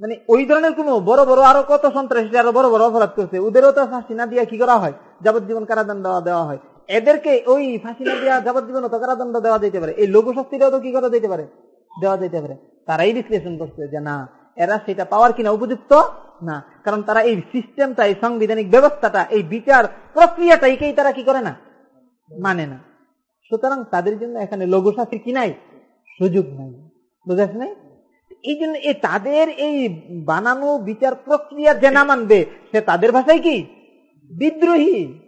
মানে ওই ধরনের কোন বড় বড় আরও কত সন্ত্রাসী আরও বড় বড় অপরাধ করছে, ওদেরও তো ফাঁসি না দিয়ে কি করা হয়? যাবজ্জীবন কারাদণ্ড দেওয়া হয়। এদেরকে ওই ফাঁসি না দিয়া যাবজ্জীবন তো কারাদণ্ড দেওয়া যেতে পারে। এই লঘু শাস্তিটাও তো কি করা যেতে পারে? দেওয়া যেতে পারে। তারাই বিশ্লেষণ করছে যে না, এরা সেটা পাওয়ার কিনা উপযুক্ত না। কারণ তারা এই সিস্টেমটা এই সাংবিধানিক ব্যবস্থাটা, এই বিচার প্রক্রিয়াটাইকেই তারা কি করে না? মানে না। সুতরাং তাদের জন্য এখানে লঘু শাস্তি কি নাই? সুযোগ নাই। বুঝাস নাই? এই জন্য তাদের এই বানানো বিচার প্রক্রিয়া যে না মানবে, সে তাদের ভাষায় কি? বিদ্রোহী।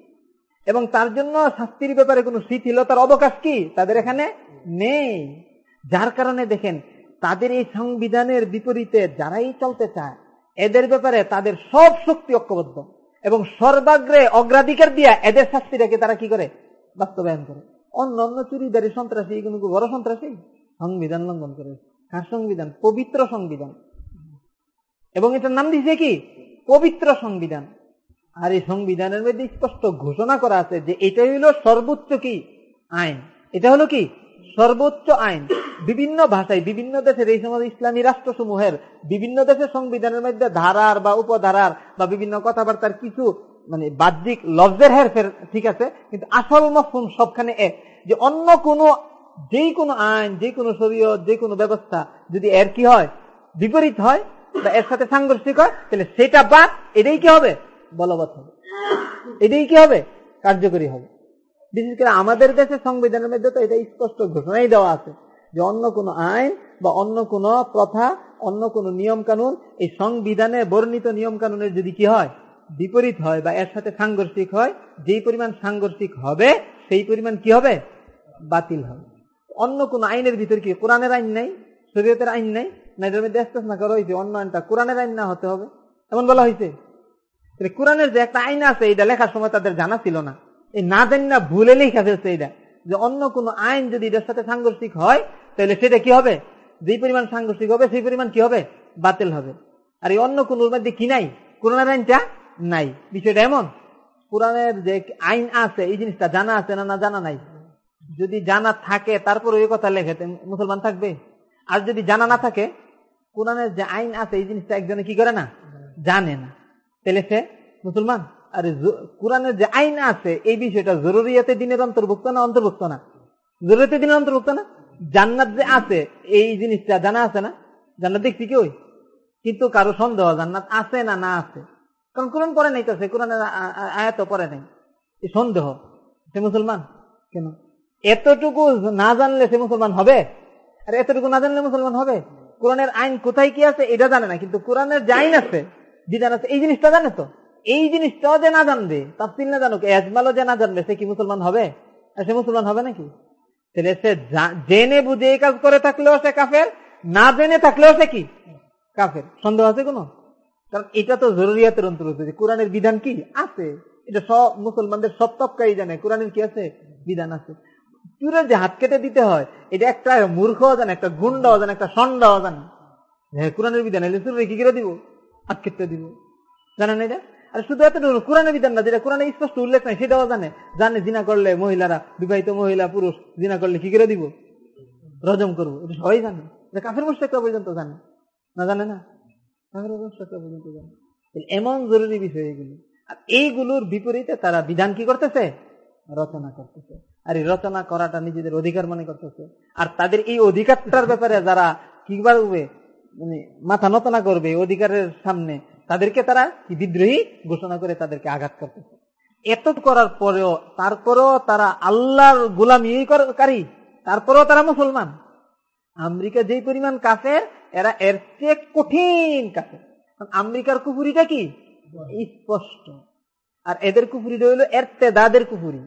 এবং তার জন্য শাস্তির ব্যাপারে কোনো শিথিলতার অবকাশ কি? তাদের এখানে নেই। যার কারণে দেখেন, তাদের এই সংবিধানের বিপরীতে যারাই চলতে চায় এদের ব্যাপারে তাদের সব শক্তি ঐক্যবদ্ধ। এবং সর্বাগ্রে অগ্রাধিকার দিয়া এদের শাস্তিটাকে তারা কি করে? বাস্তবায়ন করে। অন্য অন্য চুরিদারি সন্ত্রাসী এগুলো বড় সন্ত্রাসী? সংবিধান লঙ্ঘন করে। কার সংবিধান? পবিত্র সংবিধান। এবং এটার নাম দিয়েছে কি? পবিত্র সংবিধান। আর এই সংবিধানের মধ্যে স্পষ্ট ঘোষণা করা আছে যে এটাই হলো সর্বোচ্চ কি? আইন। এটা হলো কি? সর্বোচ্চ আইন, বিভিন্ন ভাষায়, বিভিন্ন দেশের এই সময় ইসলামী রাষ্ট্রসমূহের বিভিন্ন দেশের সংবিধানের মধ্যে ধারার বা উপধারার বা বিভিন্ন কথাবার্তার কিছু মানে বাহ্যিক লফজের হেরফের ঠিক আছে, কিন্তু আসল মফুম সবখানে এক যে অন্য কোনো যেই কোনো আইন যে কোনো শরীয়ত যে কোনো ব্যবস্থা যদি এর কি হয়, বিপরীত হয়, বা এর সাথে সাংঘর্ষিক হয়, তাহলে সেটা বাদ, এটাই কি হবে? বলবৎ হবে। এটাই কি হবে? কার্যকরী হবে। বিশেষ করে আমাদের দেশের সংবিধানের মধ্যে তো এটা স্পষ্ট ঘোষণাই দেওয়া আছে যে অন্য কোনো আইন বা অন্য কোনো প্রথা, অন্য কোনো নিয়ম কানুন এই সংবিধানে বর্ণিত নিয়ম কানুনের যদি কি হয়, বিপরীত হয় বা এর সাথে সাংঘর্ষিক হয়, যেই পরিমাণ সাংঘর্ষিক হবে, সেই পরিমাণ কি হবে? বাতিল হবে। অন্য কোন আইনের ভিতর কি কোরআনের আইন নাই? শরীয়তের আইন নাই? না, এটার মধ্যে না করা হয়েছে, অন্য আইনটা কোরআনের আইন না হতে হবে। এমন বলা হয়েছে। কোরআনের যে একটা আইন আছে এটা লেখার সময় তাদের জানা ছিল না। এই না জানি না ভুলে লেখা ফেলছে এটা। যে অন্য কোন আইন যদি এটার সাথে সাংঘর্ষিক হয়, তাহলে সেটা কি হবে? যে পরিমাণ সাংঘর্ষিক হবে, সেই পরিমাণ কি হবে? বাতিল হবে। আর এই অন্য কোন মধ্যে কি নাই? কোরআনের আইনটা নাই। বিষয়টা এমন। কোরআনের যে আইন আছে, এই জিনিসটা জানা আছে না না জানা নাই? যদি জানা থাকে তারপর ওই কথা লেখে মুসলমান থাকবে? আর যদি জানা না থাকে, কোরআনের যে আইন আছে, এই জিনিসটা একজনে কি করে না? জানে না। তাহলে সে মুসলমান? আর কোরআনের যে আইন আছে, এই বিষয়টা জরুরিয়াতে দিনের অন্তর্ভুক্ত না অন্তর্ভুক্ত না? জরুরিয়াতে দিনের অন্তর্ভুক্ত না? জান্নাত যে আছে, এই জিনিসটা জানা আছে না? জান্নাত দেখছি কি ওই? কিন্তু কারও সন্দেহ জান্নাত আছে না না আছে? কারণ কোরআন পরে নাই তো, সে কোরআনের আয়াত পরে নাই। সন্দেহ। সে মুসলমান? কেন? এতটুকু না জানলে সে মুসলমান হবে? আর এতটুকু না জানলে মুসলমান হবে? কোরআনের আইন কোথায় কি আছে, এটা জানে না। কিন্তু কোরআনের যে আইন আছে বিধান আছে, এই জিনিসটা জানে তো? এই জিনিসটাও যে না জানবে তাফসিল না জানুক এজমালও যে না জানবে, সে কি মুসলমান হবে? সে মুসলমান হবে নাকি? তাহলে সে জেনে বুঝে এই কাজ করে থাকলেও সে কাফের, না জেনে থাকলেও সে কি? কাফের। সন্দেহ আছে কোনো? কারণ এটা তো জরুরিয়াতের অন্তর্ভুক্ত, যে কোরআনের বিধান কি? আছে। এটা সব মুসলমানদের সব তপকাই জানে। কোরআনের কি আছে? বিধান আছে। চুরের যে হাত কেটে দিতে হয়, এটা একটা মূর্খ জানে, একটা গুন্ড জানে, একটা সন্ডাও জানে। হ্যাঁ কোরআনের বিধান এলে চুরে কি করে দিব? হাত কেটে দিব। জানেন এটা? আর শুধু এতটুকু কোরআনের বিধান না, যেটা কোরআনে স্পষ্ট উল্লেখ নাই, সেটাও জানে। জানে জিনা করলে মহিলারা, বিবাহিত মহিলা, পুরুষ, জিনা করলে কি করে দিব? রজম করব। এটা সবাই জানে। কাফের মোস্টেকটা পর্যন্ত জানে। না জানে না? কাফের মোস্টেকটা পর্যন্ত জানে। এমন জরুরি বিষয় এগুলো। আর এইগুলোর বিপরীতে তারা বিধান কি করতেছে? রচনা করতেছে। আর এই রচনা করাটা নিজেদের অধিকার মনে করতেছে। আর তাদের এই অধিকারটার ব্যাপারে যারা কি মানে মাথা নতনা করবে অধিকারের সামনে, তাদেরকে তারা বিদ্রোহী ঘোষণা করে তাদেরকে আঘাত করতেছে এত করার পরেও, তারপরেও তারা আল্লাহর গোলামি কারী তারপরেও তারা মুসলমান। আমেরিকা যে পরিমাণ কাফের, এরা এর চেয়ে কঠিন কাফের। আমেরিকার কুপুরিটা কি? স্পষ্ট। আর এদের কুপুরিটা হইল এর তেদাদের কুপুরি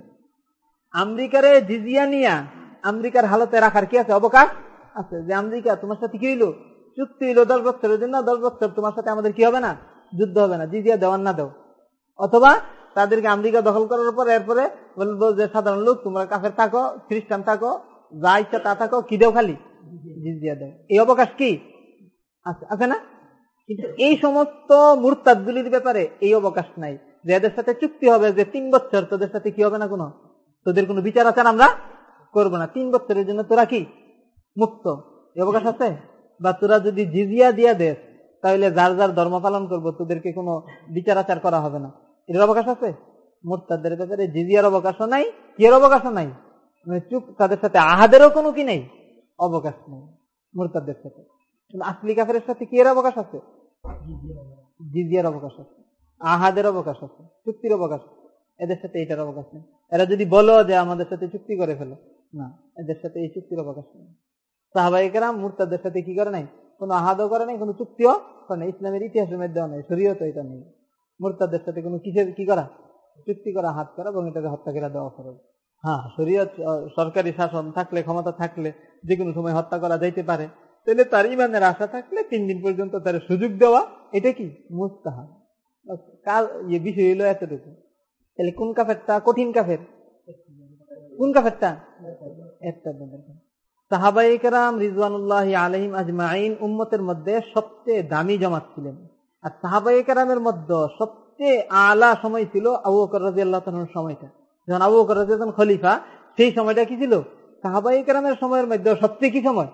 আমেরিকারে জিজিয়া নিয়া আমেরিকার হালতে রাখার কি আছে? অবকাশ আছে। যে আমেরিকা, তোমার সাথে কি হইল? চুক্তি হইল দশ বছরের জন্য দশ বছর তোমার সাথে আমাদের কি হবে না? যুদ্ধ হবে না। জিজিয়া দেওয়ার না দেও। অথবা তাদেরকে আমেরিকা দখল করার পর এরপরে বলব যে, সাধারণ লোক, তোমরা কাফের থাকো, খ্রিস্টান থাকো, যা ইচ্ছা তা থাকো, কি দেও খালি? জিজিয়া দেও। এই অবকাশ কি? আছে না? কিন্তু এই সমস্ত মুরতাদগুলির ব্যাপারে এই অবকাশ নাই। যে এদের সাথে চুক্তি হবে যে তিন বছর, তোদের সাথে কি হবে না কোনো? তোদের কোনো বিচার আচার আমরা করব না। তিন বছরের জন্য তোরা কি? মুক্ত। এই অবকাশ আছে? বা তোরা যদি জিজিয়া দিয়া দেশ তাহলে যার যার ধর্ম পালন করব, তোদেরকে কোনো বিচার আচার করা হবে না। এর অবকাশ আছে? মোরতাদের ব্যাপারে জিজিয়ার অবকাশও নাই কি অবকাশও নাই? মানে চুপ, তাদের সাথে আহাদেরও কোনো কি নেই? অবকাশ নেই মোরতাদের সাথে। আসলি কাফের সাথে কি এর অবকাশ আছে? জিজিয়ার অবকাশ আছে। আহাদের অবকাশ আছে, চুক্তির অবকাশ এদের সাথে এটার অবকাশ নেই। এরা যদি বলো যে আমাদের সাথে চুক্তি করে ফেলো, না, এদের সাথে এই চুক্তির অবকাশ নেই। মুরতাদের সাথে কি করে নাই? কোনো আহাদও করে নাই, কোনো চুক্তিও করে নাই। ইসলামের ইতিহাসের নেই এটা নেই। মুরতাদের সাথে কোনো কিসের, কি করা? চুক্তি করা, হাত করা, এবং এটাকে দেওয়া খরচ হ্যাঁ সরকারি শাসন থাকলে, ক্ষমতা থাকলে, যে কোনো সময় হত্যা করা যাইতে পারে। তাহলে তার ইমানের আশা থাকলে তিন দিন পর্যন্ত তার সুযোগ দেওয়া, এটা কি? মুস্তাহাব। কাল ইয়ে বিষয় হইল এতটুকু। তাহলে কোন কাফেরটা কঠিন কাফের? কোন কাফেরটা? একটা সাহাবাইকার রিজওয়ানুল্লাহ আলহিম আজমাইন উম্মতের মধ্যে সবচেয়ে দামি জমাত ছিলেন। আর সাহাবাইকার মধ্যে সবচেয়ে আলা সময় ছিল আবু বকর রাজি আল্লাহ সময়টা। যখন আবু বকর রাজি খলিফা, সেই সময়টা কি ছিল? সাহাবাইকার সময়ের মধ্যে সবচেয়ে কি সময়?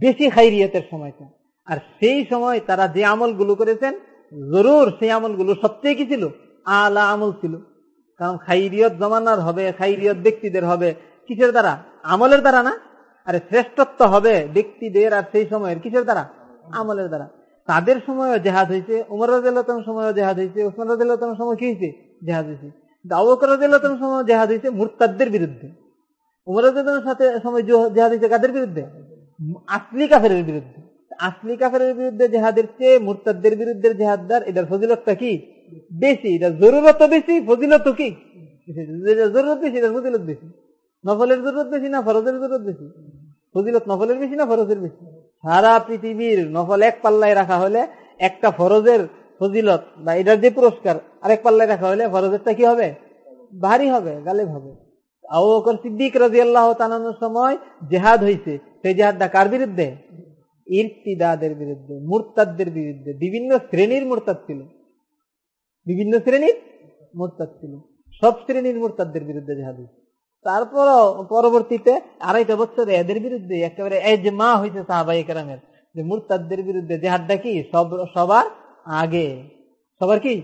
বেশি খাইরিয়তের সময়টা। আর সেই সময় তারা যে আমলগুলো করেছেন, জরুর সেই আমলগুলো সবচেয়ে কি ছিল? আলা আমল ছিল। কারণ খাইরিয়ত জমানার হবে, খাইরিয়ত ব্যক্তিদের হবে। কিসের দ্বারা? আমলের দ্বারা না? আরে শ্রেষ্ঠত্ব হবে ব্যক্তিদের আর সেই সময়ের কিসের দ্বারা? আমলের দ্বারা। তাদের সময়ও জেহাদ হয়েছে উমর রাজিল্লাতন সময়ও জেহাদ হয়েছে ওসমান রাজিল্লাতন সময় কি হয়েছে জেহাদ হয়েছে সময় জেহাদ হয়েছে বিরুদ্ধে। উমর সাথে সময় জেহাদ হয়েছে কাদের বিরুদ্ধে? আসলি কাফের বিরুদ্ধে। আসলি কাফের বিরুদ্ধে জেহাদের চেয়ে বিরুদ্ধে এটার ফজিলতটা কি? বেশি। এটা জরুরত বেশি ফজিলত কি? জরুরত বেশি ফজিলত বেশি। নফলের জরুরত বেশি না ফরজের জরুরত বেশি? ফজিলত নফলের বেশি না ফরজের বেশি? সারা পৃথিবীর নফল এক পাল্লায় রাখা হলে একটা ফরজের ফজিলত বা এটার যে পুরস্কার আরেক পাল্লায় রাখা হলে ফরজেরটা কি হবে? ভারী হবে, গালেব হবে। সিদ্দিক রাজি আল্লাহ তানানোর সময় জেহাদ হয়েছে সেই জেহাদটা কার বিরুদ্ধে? ইরতিদাদের বিরুদ্ধে, মুরতাদদের বিরুদ্ধে। বিভিন্ন শ্রেণির মুরতাদ ছিল। বিভিন্ন শ্রেণির মুরতাদ ছিল। সব শ্রেণির মুরতাদদের বিরুদ্ধে জেহাদ হয়েছে তারপরও পরবর্তীতে আড়াইটা বছরে এদের বিরুদ্ধে একেবারে এজমা হয়েছে সাহাবাই কেরামের। যে মুরতাদদের বিরুদ্ধে জেহাদটা কি? সব, সবার আগে। সবার কি?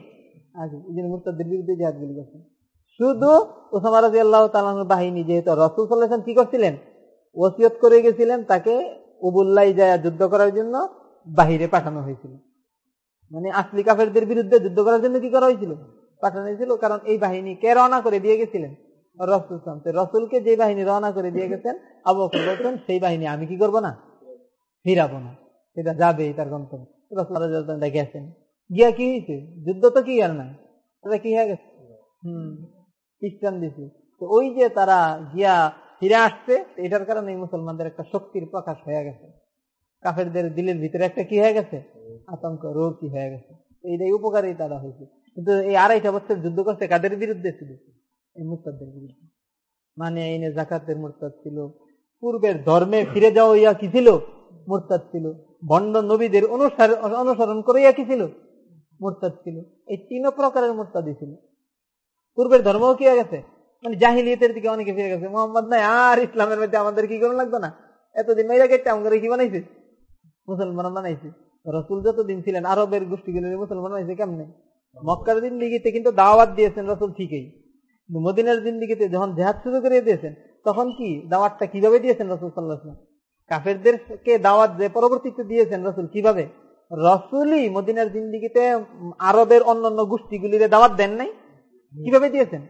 আগে। এই জন্য বিরুদ্ধে জেহাদ গুলি করছে। শুধু রাজি আল্লাহ বাহিনী, যেহেতু রসুল সাল্লাহাম কি করছিলেন? ওসিয়ত করে গেছিলেন তাকে উবুল্লাই যায় যুদ্ধ করার জন্য বাহিরে পাঠানো হয়েছিল। মানে আসলি কাফেরদের বিরুদ্ধে যুদ্ধ করার জন্য কি করা হয়েছিল? পাঠানো হয়েছিল। কারণ এই বাহিনী কে রওনা করে দিয়ে গেছিলেন। রসুল রসুলকে যে বাহিনী রওনা করে দিয়ে গেছেন, আবু বকর বলছেন, সেই বাহিনী আমি কি করব না? ফিরাবো না। সেটা যাবে তার গন্তব্য। রসুল গেছেন গিয়া কি হয়েছে যুদ্ধ তো কি আর না এটা কি হয়ে গেছে? হম খ্রিস্টান দিছে। তো ওই যে তারা গিয়া ফিরে আসছে এটার কারণে মুসলমানদের একটা শক্তির প্রকাশ হয়ে গেছে। কাফেরদের দিলের ভিতরে একটা কি হয়ে গেছে? আতঙ্ক, রোগ কি হয়ে গেছে? এইটাই উপকারী তারা হয়েছে কিন্তু এই আড়াইটা বছর যুদ্ধ করছে কাদের বিরুদ্ধে ছিল? এই মুরতাদের বিরুদ্ধে মানে এনে জাকাতের মুরতাদ ছিল, পূর্বের ধর্মে ফিরে যাওয়া ইয়া কি ছিল? মুরতাদ ছিল। ভণ্ড নবীদের অনুসরণ করে ইয়া কি ছিল? মুরতাদ ছিল। এই তিন প্রকারের মুরতাদি ছিল। পূর্বের ধর্মও কি গেছে? মানে জাহিলিয়তের দিকে অনেকে ফিরে গেছে। মোহাম্মদ নাই, আর ইসলামের মধ্যে আমাদের কি করুন লাগতো না? এতদিন মেয়েরা কেটে আমাদের কি বানাইছে? মুসলমান বানাইছে। রসুল যতদিন ছিলেন, আরবের গোষ্ঠীগুলো মুসলমান বানাইছে কেমনে? মক্কার দিন দিকে কিন্তু দাওয়াত দিয়েছেন রসুল ঠিকই। মদিনার জিন্দিগিতে যখন জেহাদ শুরু করে দিয়েছেন, তখন কি দাওয়াতটা কীভাবে দিয়েছেন রসুল সাল্লাহ কাফেরদেরকে দাওয়াত যে পরবর্তীতে দিয়েছেন রসুল কীভাবে? রসুলই মদিনার জিন্দিগিতে আরবের অন্যান্য গোষ্ঠীগুলির দাওয়াত দেন নাই? কীভাবে দিয়েছেন?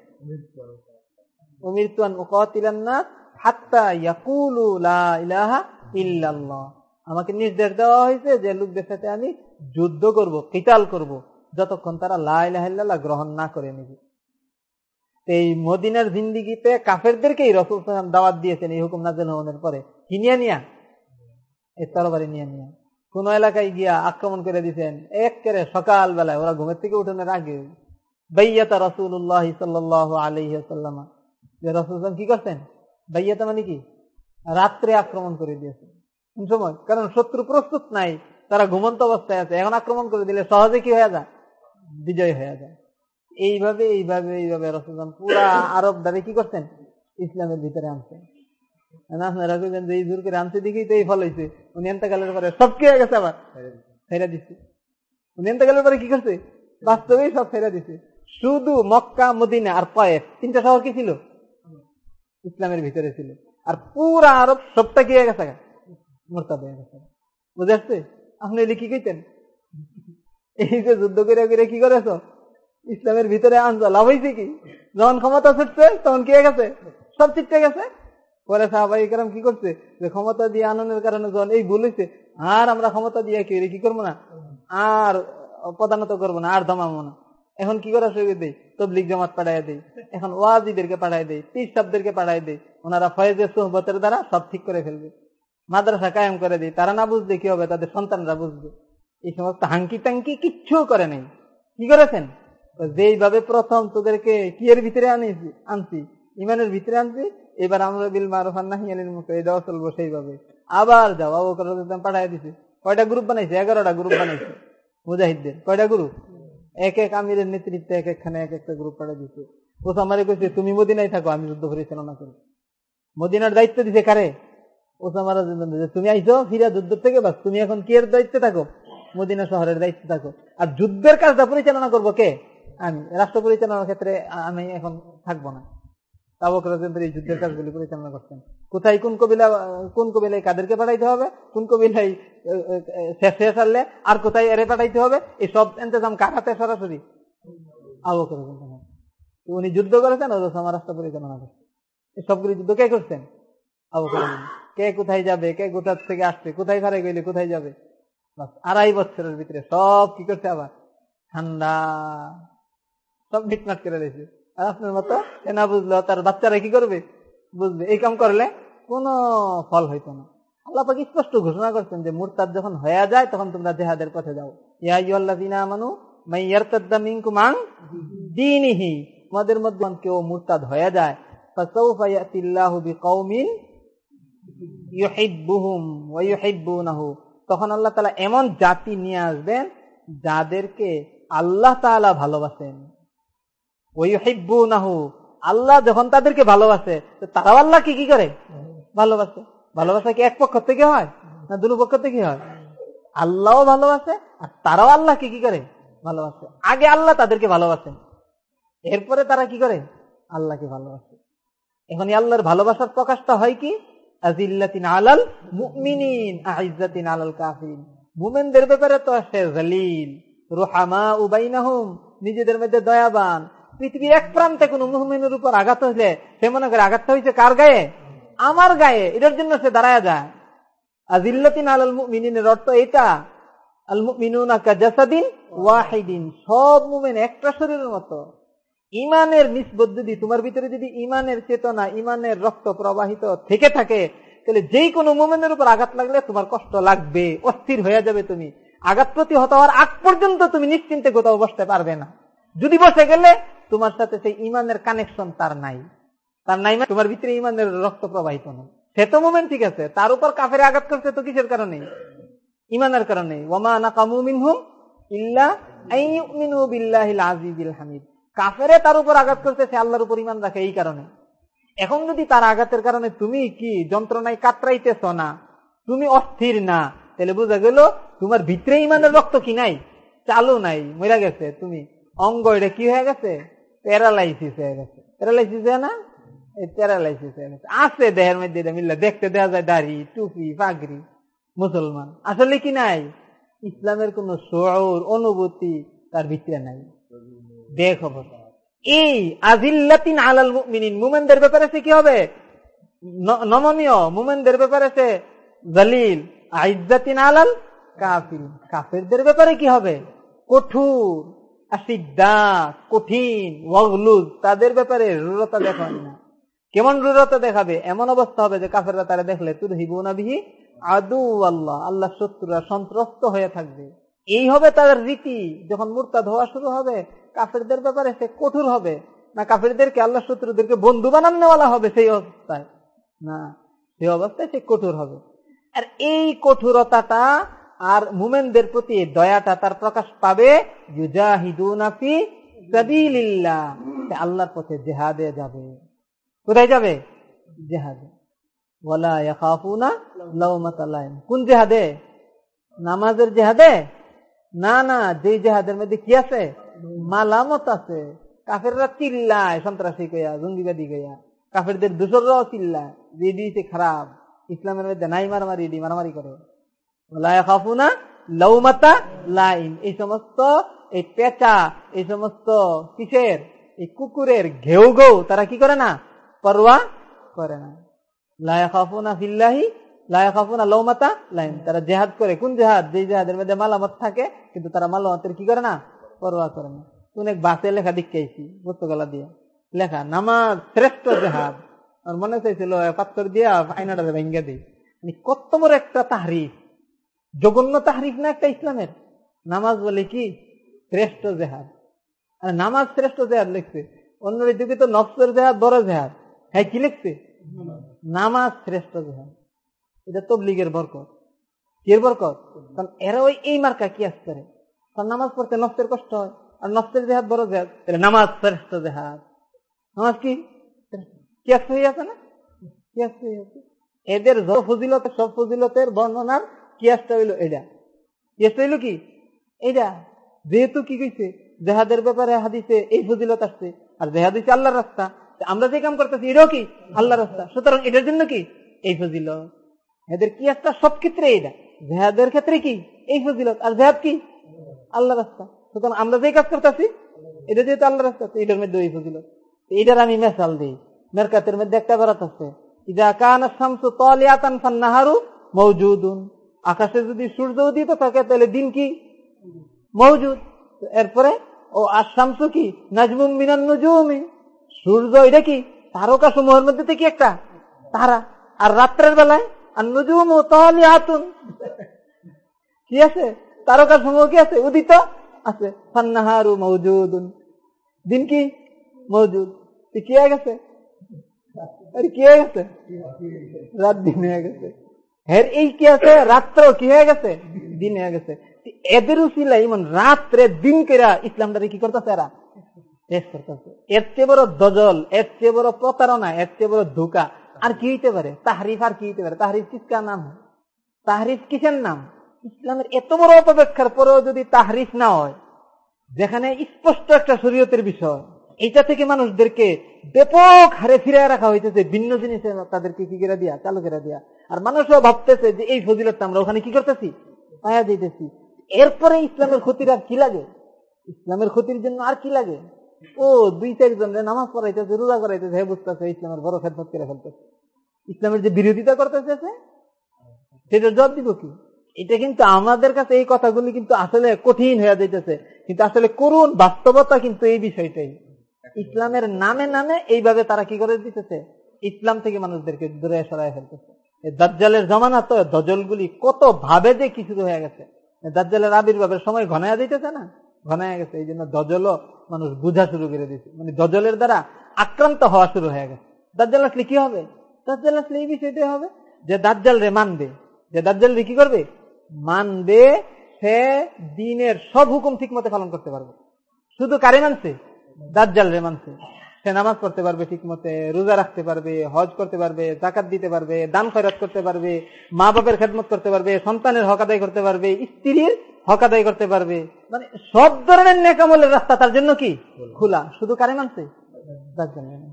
আমাকে নির্দেশ দেওয়া হয়েছে যে লোকদের সাথে আমি যুদ্ধ করব, কিতাল করব, যতক্ষণ তারা লাহ গ্রহণ না করে নেবে। এই মদিনার জিন্দিগিতে কাফেরদেরকেই রসুল সালাম দাওয়াত দিয়েছেন এই হুকুম নাজেল হওয়ার পরে। কি নিয়ে এই তরবারি নিয়ে নিয়া। কোন এলাকায় গিয়া আক্রমণ করে দিচ্ছেন এক কেড়ে সকাল বেলায় ওরা ঘুমের থেকে উঠানোর আগে বাইয়াতা রসুল্লাহ সাল্লাহ আলহিহাল্লামা যে রসুল কি করছেন? বাইয়াতা মানে কি? রাত্রে আক্রমণ করে দিয়েছেন। সময়? কারণ শত্রু প্রস্তুত নাই, তারা ঘুমন্ত অবস্থায় আছে। এখন আক্রমণ করে দিলে সহজে কি হয়ে যায়? বিজয় হয়ে যায়। এইভাবে এইভাবে এইভাবে রসুলাম পুরা আরব দাবি কি করছেন? ইসলামের ভিতরে আনছেন। আপনারা বুঝলেন যে এই জোর করে আনছে দেখেই তো এই ফল হয়েছে উনি এন্তকালের পরে সব কি গেছে আবার? ফেরা দিচ্ছে উনি এন্তকালের পরে কি করছে? বাস্তবেই সব ফেরা দিচ্ছে শুধু মক্কা মদিনা আর পয়েফ তিনটা শহর কি ছিল? ইসলামের ভিতরে ছিল। আর পুরা আরব সবটা কি হয়ে গেছে মোরতাদ হয়ে গেছে। বুঝে আসছে? আপনি কি কইতেন? এই যে যুদ্ধ করে করে কি করেছ? ইসলামের ভিতরে আনছো লাভ হয়েছে কি? যখন ক্ষমতা ছুটছে, তখন কি গেছে? সব চিটতে গেছে। পরে সাহাবাই কি করছে? যে ক্ষমতা দিয়ে আনন্দের কারণে যখন এই ভুল হয়েছে আর আমরা ক্ষমতা দিয়ে কি কি করব না? আর প্রধানত করব না, আর দমাবো না। এখন কি করা শুরু দেয় তবলিক জমাত পাঠাই দেয় এখন ওয়াজিদেরকে পাঠাই দেয় তিস সাবদেরকে পাঠাই দেয় ওনারা ফয়েজের সোহবতের দ্বারা সব ঠিক করে ফেলবে। মাদ্রাসা কায়েম করে দেয় তারা না বুঝলে কি হবে? তাদের সন্তানরা বুঝবে। এই সমস্ত হাঙ্কি টাঙ্কি কিচ্ছু করে নেই। কি করেছেন? যেইভাবে প্রথম তোদেরকে কিয়ের ভিতরে আনিছি? আনছি। ইমানের ভিতরে আনছি। এবার আমরা বিল মারফান নাহিয়ানির মুখে এটাও চলবো সেইভাবে। আবার যাও, আবু পাঠাই দিছে। কয়টা গ্রুপ বানাইছে? এগারোটা গ্রুপ বানাইছে। মুজাহিদদের। কয়টা গ্রুপ এক এক আমিরের নেতৃত্বে এক একখানে এক একটা গ্রুপ পাঠাই দিছে। ওসামারে কইছে, তুমি মদিনায় থাকো, আমি যুদ্ধ পরিচালনা করি। মদিনার দায়িত্ব দিছে কারে? তুমি আইসো ফিরা যুদ্ধ থেকে বাস তুমি এখন কি এর দায়িত্বে থাকো? মদিনা শহরের দায়িত্বে থাকো। আর যুদ্ধের কাজটা পরিচালনা করব কে? আমি। রাষ্ট্র পরিচালনার ক্ষেত্রে আমি এখন থাকব না। এই যুদ্ধের কাজগুলি পরিচালনা করতেন কোথায় কোন কবিলা, কোন কবিলায় কাদেরকে পাঠাইতে হবে, কোন কবিলায় শেষে সারলে আর কোথায় এরে পাঠাইতে হবে, এই সব ইন্তজাম কার হাতে সরাসরি? আবু উনি যুদ্ধ করেছেন আমার রাষ্ট্র পরিচালনা করছেন। এই সবগুলি যুদ্ধ কে করছেন? আবু কে কোথায় যাবে, কে কোথা থেকে আসছে, কোথায় ফারে গেলে কোথায় যাবে? আড়াই বছরের ভিতরে সব কি করছে আবার? ঠান্ডা সব মিটমাট করে রয়েছে আর আপনার মতো না বুঝলো, তার বাচ্চারা কি করবে? বুঝবে। এই কাম করলে কোনো ফল হইতো না। আল্লাহ পাক স্পষ্ট ঘোষণা করছেন যে, মুরতাদ যখন হয়ে যায়, তখন তোমরা জেহাদের পথে যাও। তোমাদের কেউ যায় তখন আল্লাহ তাআলা এমন জাতি নিয়ে আসবেন, যাদেরকে আল্লাহ তাআলা ভালোবাসেন। আল্লাহ যখন তাদেরকে ভালোবাসে তারাও আল্লাহকে কি করে? ভালোবাসে। ভালোবাসা কি এক পক্ষ থেকে হয়? না দুটো পক্ষ থেকে হয়? আল্লাহও ভালোবাসে, আর তারাও আল্লাহকে কি করে? ভালোবাসে। আগে আল্লাহ তাদেরকে ভালোবাসেন। এরপরে তারা কি করে? আল্লাহকে ভালোবাসে। এখন আল্লাহর ভালোবাসার প্রকাশটা হয় কি? নিজেদের মধ্যে দয়াবান। পৃথিবীর এক প্রান্তে কোন মুহমিনের উপর আঘাত হইলে সে মনে করে আঘাতটা হয়েছে কার গায়ে? আমার গায়ে। এটার জন্য সে দাঁড়ায় যায়। অর্থ এটা আল ইমানের চেতনা, ইমানের রক্ত প্রবাহিত থেকে থাকে, তাহলে উপর আঘাত লাগলে তোমার কষ্ট লাগবে, অস্থির হয়ে যাবে তুমি। আঘাত প্রতিহত হওয়ার আগ পর্যন্ত তুমি নিশ্চিন্তে কোথাও বসতে পারবে না। যদি বসে গেলে তোমার সাথে সেই ইমানের কানেকশন তার নাই। তার নাই মানে তোমার ভিতরে ইমানের রক্ত প্রবাহিত নেই সে তো মোমেন্ট ঠিক আছে, তার উপর কাফের আঘাত করছে তো কিসের কারণে? ইমানের কারণে। ইল্লা কাফেরে তার উপর আঘাত করছে, সে আল্লাহর উপর ইমান রাখে এই কারণে। এখন যদি তার আঘাতের কারণে তুমি কি যন্ত্রণায় কাতরাইতেছ না, তুমি অস্থির না, তাহলে বোঝা গেল তোমার ভিতরে ইমানের রক্ত কি নাই? চালু নাই, মরা গেছে তুমি। অঙ্গ এটা কি হয়ে গেছে? প্যারালাইসিস হয়ে গেছে। প্যারালাইসিস হয় না? এই প্যারালাইসিস হয়ে গেছে। আছে দেহের মধ্যে মিললে, দেখতে দেওয়া যায় দাড়ি, টুপি, পাগড়ি, মুসলমান। আসলে কি নাই? ইসলামের কোন শোর, অনুভূতি তার ভিতরে নাই। বেখবর এই আজিল্লাতিন আলাল মুমিনিন, মুমেনদের ব্যাপারে সে কি হবে? নমনীয় মুমেনদের ব্যাপারে সে জালিল আইজাতিন আলাল কাফির কাফেরদের ব্যাপারে কি হবে? কঠোর। কঠিন তাদের ব্যাপারে রুরতা না। কেমন রুরতা দেখাবে? এমন অবস্থা হবে যে কাফেররা তারা দেখলে তুর আদু আল্লাহ আল্লাহ শত্রুরা সন্ত্রস্ত হয়ে থাকবে। এই হবে তাদের রীতি, যখন মুরতাদ হওয়া শুরু হবে, কাফেরদের ব্যাপারে সে কঠোর হবে। না, কাফেরদেরকে আল্লাহ শত্রুদেরকে বন্ধু বানানোওয়ালা হবে সেই অবস্থায়। না, সেই অবস্থায় সে কঠোর হবে। আর এই কঠোরতাটা আর মুমেনদের প্রতি দয়াটা তার প্রকাশ পাবে। আল্লাহর পথে জেহাদে যাবে। কোথায় যাবে? জেহাদে। কোন জেহাদে? নামাজের জেহাদে? না না যে জেহাদের মধ্যে কি আছে? মালামত আছে। কাফেররা চিল্লায়, সন্ত্রাসী গয়া জঙ্গিবাদী গয়া কাফেরদের দূসররাও চিল্লায়। রেডি খারাপ। ইসলামের মধ্যে নাই মারামারি মারামারি করে। এই সমস্ত, এই পেঁচা, এই সমস্ত কিসের, এই কুকুরের ঘেউ ঘেউ তারা কি করে না? পরোয়া করে না। ফিল্লাহি লৌমাতা লাইন তারা জেহাদ করে, কোন জেহাদ? যে জেহাদের মধ্যে মালামত থাকে, কিন্তু তারা মালামতের কি করে না? পরোয়া করে না। অনেক বাসে লেখা দেখাইছি পুস্তকলা দিয়ে। লেখা, নামাজ শ্রেষ্ঠ জেহাদ। আর মনে চাইছিল পাত্তর দিয়া আইনাটা ভেঙ্গে দিই। মানে কত একটা তাহরিফ। জঘন্য তাহরিফ না একটা ইসলামের? নামাজ বলে কি? শ্রেষ্ঠ জেহাদ। আর নামাজ শ্রেষ্ঠ জেহাদ লিখছে। অন্য দিকে তো নফসের জেহাদ, বড় জেহাদ। হ্যাঁ কি লিখছে? নামাজ শ্রেষ্ঠ জেহাদ। এটা তবলিগের বরকত। কির বরকত? কারণ এরা ওই এই মার্কা কি আসতে কারণ নামাজ পড়তে নফসের কষ্ট হয়। আর নফসের জেহাদ বড় জেহাদ, তাহলে নামাজ শ্রেষ্ঠ জেহাদ। নামাজ কি? কি আসতে হয়ে আছে না? কি আসতে হয়ে আছে এদের সব ফজিলতের বর্ণনার কিয়াসটা হইল এটা কিয়াসটা হইল কি? এটা যেহেতু কি কইছে? জেহাদের ব্যাপারে হাদিসে এই ফজিলত আসছে। আর জেহাদ হইছে আল্লাহর রাস্তা আমরা যে কাম করতেছি, এটাও কি? আল্লাহর রাস্তা। সুতরাং এটার জন্য কি? এই ফজিলত। এদের কিয়াসটা সব ক্ষেত্রে এটা জেহাদের ক্ষেত্রে কি? এই ফজিলত। আর জেহাদ কি? আল্লাহ রাস্তা। সুতরাং আমরা যে কাজ করতেছি, এটা যেহেতু আল্লাহ রাস্তা এটার মধ্যে এই ফজিলত। এটার আমি মেসাল দিই। মেরকাতের মধ্যে একটা বেড়াত আছে। ইদা কান শামসু তলিয়াতান ফান্নাহারু মৌজুদুন আকাশে যদি সূর্য উদিত থাকে তাহলে দিন কি? মৌজুদ এরপরে, ও আসামসু কি? নাজমুম মিনান নুজুমি। সূর্য এটা কি? তারকা সমূহের মধ্যে থেকে একটা তারা। আর রাত্রের বেলায়, আর নজুম ও তহলি আতুন কি আছে? তারকা সমূহ কি আছে? উদিত আছে। ফান্নাহারু মৌজুদুন দিন কি? মৌজুদ কি গেছে? আরে কি গেছে? রাত দিন হয়ে গেছে। হের এই কি আছে? রাত্র কি হয়ে গেছে? দিন হয়ে গেছে। এদের উচিলা ইমন, রাত্রে দিন কেরা ইসলামটারে কি করতেছে এরা? দজল বড় ধোকা। কি হইতে কি নাম? নাম? যদি হয়, যেখানে স্পষ্ট একটা শরীয়তের বিষয় এইটা থেকে মানুষদেরকে ব্যাপক হারে ফিরে রাখা হইতেছে, ভিন্ন জিনিসে তাদেরকে কি করে দিয়া? চালু করে দিয়া। আর মানুষও ভাবতেছে যে এই ফজিলত আমরা ওখানে কি করতেছি? পায়া যাইতেছি। এরপরে ইসলামের ক্ষতির আর কি লাগে? ইসলামের ক্ষতির জন্য আর কি লাগে? ও, দুই চারজন নামাজ পড়াইতেছে, রোজা করাইতেছে, হে বুঝতেছে, ইসলামের বড় খেদমত করে ফেলতেছে। ইসলামের যে বিরোধিতা করতেছে সেটা জবাব দিব কি? এটা কিন্তু আমাদের কাছে এই কথাগুলি কিন্তু আসলে কঠিন হয়ে যাইতেছে। কিন্তু আসলে করুন বাস্তবতা কিন্তু এই বিষয়টাই। ইসলামের নামে নামে এইভাবে তারা কি করে দিতেছে? ইসলাম থেকে মানুষদেরকে দূরে সরাই ফেলতেছে। দাজ্জালের জমানা তো দজলগুলি কত ভাবে যে কিছু হয়ে গেছে। দাজ্জালের আবির্ভাবের সময় ঘনায়া দিতেছে না? ঘনায়া গেছে, এই জন্য দজলও মানুষ বুঝা শুরু করে দিচ্ছে মানে দজলের দ্বারা আক্রান্ত হওয়া শুরু হয়ে গেছে। দাজ্জাল আসলে কি হবে? দাজ্জাল আসলে এই বিষয়টাই হবে যে দাজ্জাল রে মানবে। যে দাজ্জাল রে কি করবে? মানবে সে দিনের সব হুকুম ঠিক মতো পালন করতে পারবে। শুধু কারে মানছে? দাজ্জাল রে মানছে। সে নামাজ পড়তে পারবে ঠিক মতে রোজা রাখতে পারবে, হজ করতে পারবে জাকাত দিতে পারবে, দান খয়রাত করতে পারবে মা বাপের খেদমত করতে পারবে, সন্তানের হক আদায় করতে পারবে, স্ত্রীর হক আদায় করতে পারবে। মানে সব ধরনের নেকামলের রাস্তা তার জন্য কি? খোলা। শুধু কারে মানছে? দাজ্জাল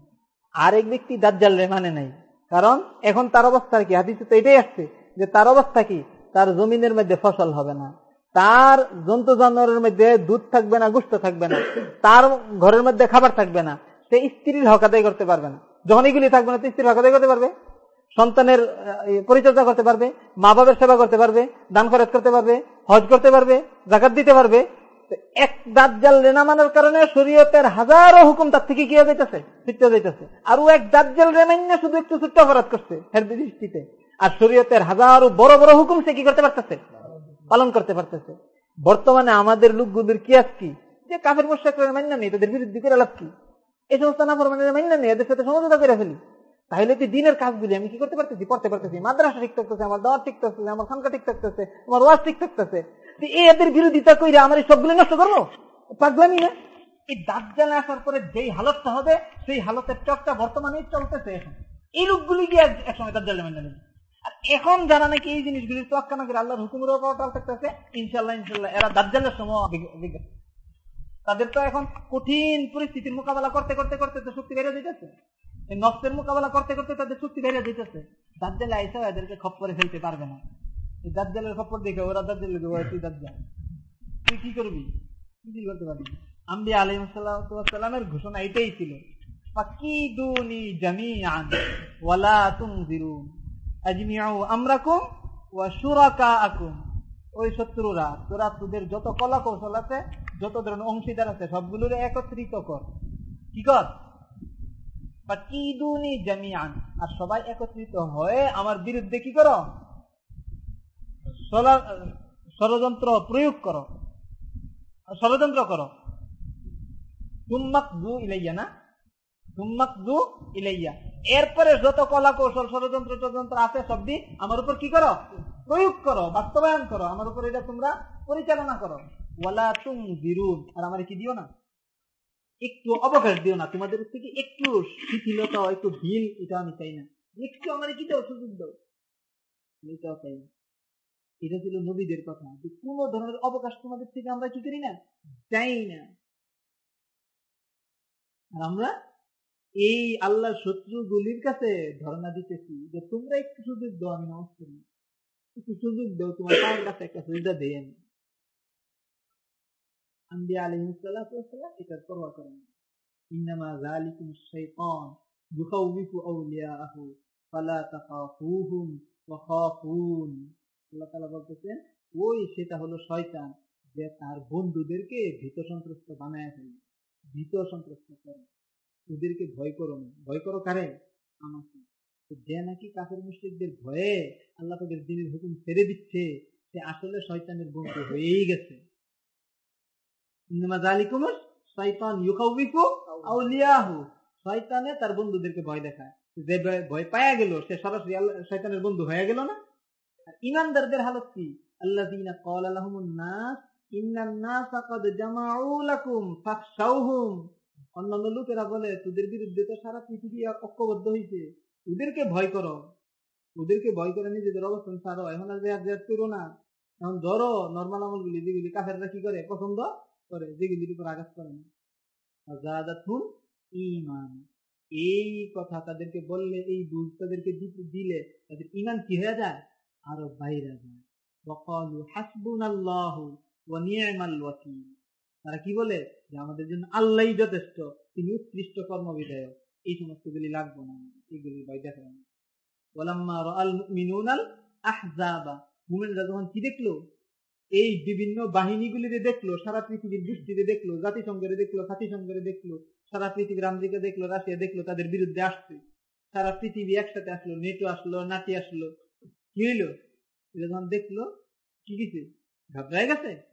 আরেক ব্যক্তি দাজ্জাল রে মানে নাই। কারণ এখন তার অবস্থা কি? হাদিসে তো এটাই আসছে যে তার অবস্থা কি? তার জমিনের মধ্যে ফসল হবে না। তার জন্তু জানোয়ারের মধ্যে দুধ থাকবে না, গুস্ত থাকবে না। তার ঘরের মধ্যে খাবার থাকবে না। সে স্ত্রীর হক আদায় করতে পারবে না। যখন এগুলি থাকবে না, তো স্ত্রীর হক আদায় করতে পারবে? সন্তানের পরিচর্যা করতে পারবে মা বাবার সেবা করতে পারবে, দান খরচ করতে পারবে, হজ করতে পারবে, জাকাত দিতে পারবে। এক দাজ্জাল রেনা মানার কারণে শরীয়তের হাজারো হুকুম তার থেকে কি যাইতেছে, ফিরতে যাইতেছে। আর ও এক দাজ্জাল রেমাইনা শুধু একটু ছোট্ট অপরাধ করছে হের দৃষ্টিতে। আর শরীয়তের হাজারো বড় বড় হুকুম সে কি করতে পারতেছে? পালন করতে পারতেছে। বর্তমানে আমাদের লোকগুলোর কি আজ কি? যে কাফের মোশাকের মান্য নেই, তাদের বিরুদ্ধে করে লাভ কি? এই সমস্ত না ফরমানের মান্য নেই, এদের সাথে সমঝোতা করে ফেলি। তাহলে তুই দিনের কাজগুলি আমি কি করতে পারতেছি? পড়তে পারতেছি। মাদ্রাসা ঠিক থাকতেছে, আমার দাওয়ার ঠিক থাকতেছে, আমার খানকা ঠিক থাকতেছে, আমার ওয়াজ ঠিক থাকতেছে। এদের বিরোধিতা করে আমার এই সবগুলি নষ্ট করব? পাগলামি না? এই দাজ্জালে আসার পরে যেই হালতটা হবে, সেই হালতের চর্চা বর্তমানে চলতেছে এখন। এই লোকগুলি গিয়ে একসময় দাজ্জালে মেনে নেবে। আর এখন যারা নাকি এই জিনিসগুলি তোয়াক্কা না করে আল্লাহর হুকুমের উপর থাকতেছে ইনশাল্লাহ ইনশাল্লাহ এরা দাজ্জালের সময় তাদের তো এখন কঠিন পরিস্থিতির মোকাবেলা করতে করতে করতে তো শক্তি বেড়ে যেতেছে নষ্টের মোকাবেলা করতে করতে তাদের শক্তি বেড়ে যেতেছে দাজ্জালে আইসা এদেরকে খপ্পরে ফেলতে পারবে না। এই দাজ্জালের খপ্পর দেখে ওরা দাজ্জাল তুই দাজ্জাল। তুই কি করবি? কি করতে পারবি? আম্বিয়া আলাইসাল্লামের ঘোষণা এটাই ছিল ফাকিদুনি জামিআন ওয়ালা তুনজিরুন। আজমিউ আমরাকুম ওয়া ওই শত্রুরা, তোরা তোদের যত কলা কৌশল আছে, যত ধরনের অংশীদার আছে, সবগুলোর একত্রিত কর। কি কর? জামিআন। আর সবাই একত্রিত হয়ে আমার বিরুদ্ধে কি করো? ষড়যন্ত্র প্রয়োগ করো। ষড়যন্ত্র করো। তুম্মাক দু ইলাইয়া না? তুম্মাক দু ইলাইয়া। এরপরে যত কলা কৌশল, ষড়যন্ত্র টযন্ত্র আছে সবদি আমার উপর কি করো? প্রয়োগ করো, বাস্তবায়ন করো। আমার উপর এটা তোমরা পরিচালনা করো। ওয়ালা তুম বিরুন আর আমার কি দিও না? একটু অবকাশ দিও না। তোমাদের থেকে একটু শিথিলতা, একটু ভিল এটা আমি চাই না। একটু আমার কি দাও? সুযোগ দাও। এটাও চাই না। এটা ছিল নবীদের কথা। যে কোন ধরনের অবকাশ তোমাদের থেকে আমরা কি করি না? চাই না। আর আমরা এই আল্লাহ শত্রুগুলির কাছে ধর্ণা দিতেছি যে তোমরা একটু সুযোগ দাও, আমি নামাজ করি একটু সুযোগ দাও, তোমার পায়ের কাছে একটা সুবিধা দেয় আমি এটার পরোয়া করেন। ইন্নামা যালিকুম শাইতান ইউখাউবিফু আউলিয়াহু, ফালা তাখাফুহুম ওয়া খাফুন। আল্লাহ তাআলা বলতেছেন, ওই সেটা হলো শয়তান যে তার বন্ধুদেরকে ভীত সন্ত্রস্ত বানায় ফেলে ভীত সন্ত্রস্ত করে। ওদেরকে ভয় করো না। ভয় করো কারে? আমাকে। যে নাকি কাফের মুসলিকদের ভয়ে আল্লাহ তাদের দিনের হুকুম ছেড়ে দিচ্ছে, সে আসলে শয়তানের বন্ধু হয়েই গেছে। তার বন্ধুদেরকে ভয় দেখায়। যে ভয় পায়া গেল, সে সরাসরি শয়তানের বন্ধু হয়ে গেল না? ইমানদারদের হালত কি? আল্লাহ অন্যান্য লোকেরা বলে, তোদের বিরুদ্ধে তো সারা পৃথিবী ঐক্যবদ্ধ হয়েছে ওদেরকে ভয় করো। ওদেরকে ভয় করে নিজেদের অবস্থান ছাড়ো। এখন আর রেয়াজ করো না। এখন ধরো নর্মাল আমলগুলি যেগুলি কাফেররা কি করে, পছন্দ করে, যেগুলির উপর আঘাত করে না। এই কথা তাদেরকে বললে, এই বুঝ তাদেরকে দিলে তাদের ইমান কি হয়ে যায়? আরও বাইরে যায়। তারা কি বলে? যে আমাদের জন্য আল্লাহ যথেষ্ট, তিনি উৎকৃষ্ট কর্মবিধায়ক। এই সমস্ত গুলি লাগবো না, এগুলি ভাই যখন কি দেখল? এই বিভিন্ন বাহিনীগুলিতে দেখল, সারা পৃথিবীর দৃষ্টিতে দেখল, জাতিসংঘরে দেখল দেখল, সারা পৃথিবীর আমেরিকা দেখল, রাশিয়া দেখল, তাদের বিরুদ্ধে আসছে। সারা পৃথিবী একসাথে আসলো, নেটো আসলো নাটি আসলো, কি হইল? যখন দেখল, কি কিছু ঘাবড়ায় গেছে?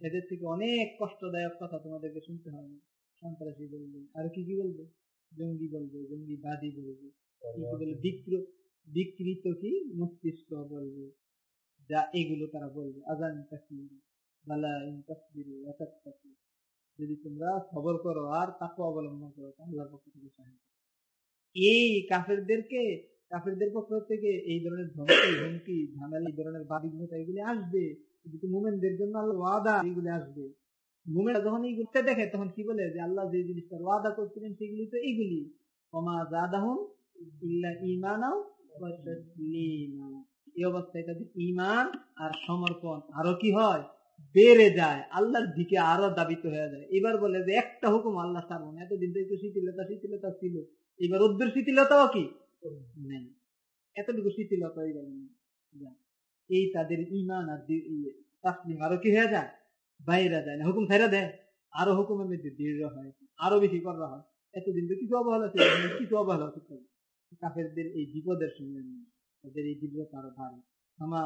এদের থেকে অনেক কষ্টদায়ক কথা তোমাদেরকে শুনতে হবে। সন্ত্রাসী বলবে, আর কি কি বলবে? জঙ্গি বলবে বলবে। বিকৃত কি? মস্তিষ্ক বলবে। যা এগুলো তারা বলবে। আজান কাশ্মীর। যদি তোমরা খবর করো আর তাকে অবলম্বন করো সাহায্য এই কাফেরদেরকে কাফেরদের পক্ষ থেকে এই ধরনের ধমকি, হুমকি, ঝামেলা, এই ধরনের বাদিঘতা এগুলি আসবে। কিন্তু মুমেনদের জন্য আল্লাহ ওয়াদা এগুলি আসবে। মুমেন যখন এই এইগুলো দেখে, তখন কি বলে? যে আল্লাহ যে জিনিসটা ওয়াদা করছিলেন সেগুলি তো এইগুলি অমা জাদাহুম ইল্লা ইমানাও এই অবস্থায় তাদের ইমান আর সমর্পণ আরও কি হয়? বেড়ে যায়। আল্লাহর দিকে আরও দাবিত হয়ে যায়। এবার বলে যে একটা হুকুম আল্লাহ ছাড়বো না। এতদিন তো একটু শিথিলতা শিথিলতা ছিল। এবার ওদের শিথিলতাও কি? নেই এতটুকু শিথিলতা এবার এই তাদের ইমান আর তাসলিম আরও কি হয়ে যায়? যায় না। হুকুম দেয়। আরও হুকুমের মধ্যে দৃঢ় হয়। আরও বেশি করা হয়। এতদিন তো কিছু অবহেলা ছিল কিছু অবহেলা কাফেরদের এই বিপদের তাদের এই ভারী। আমা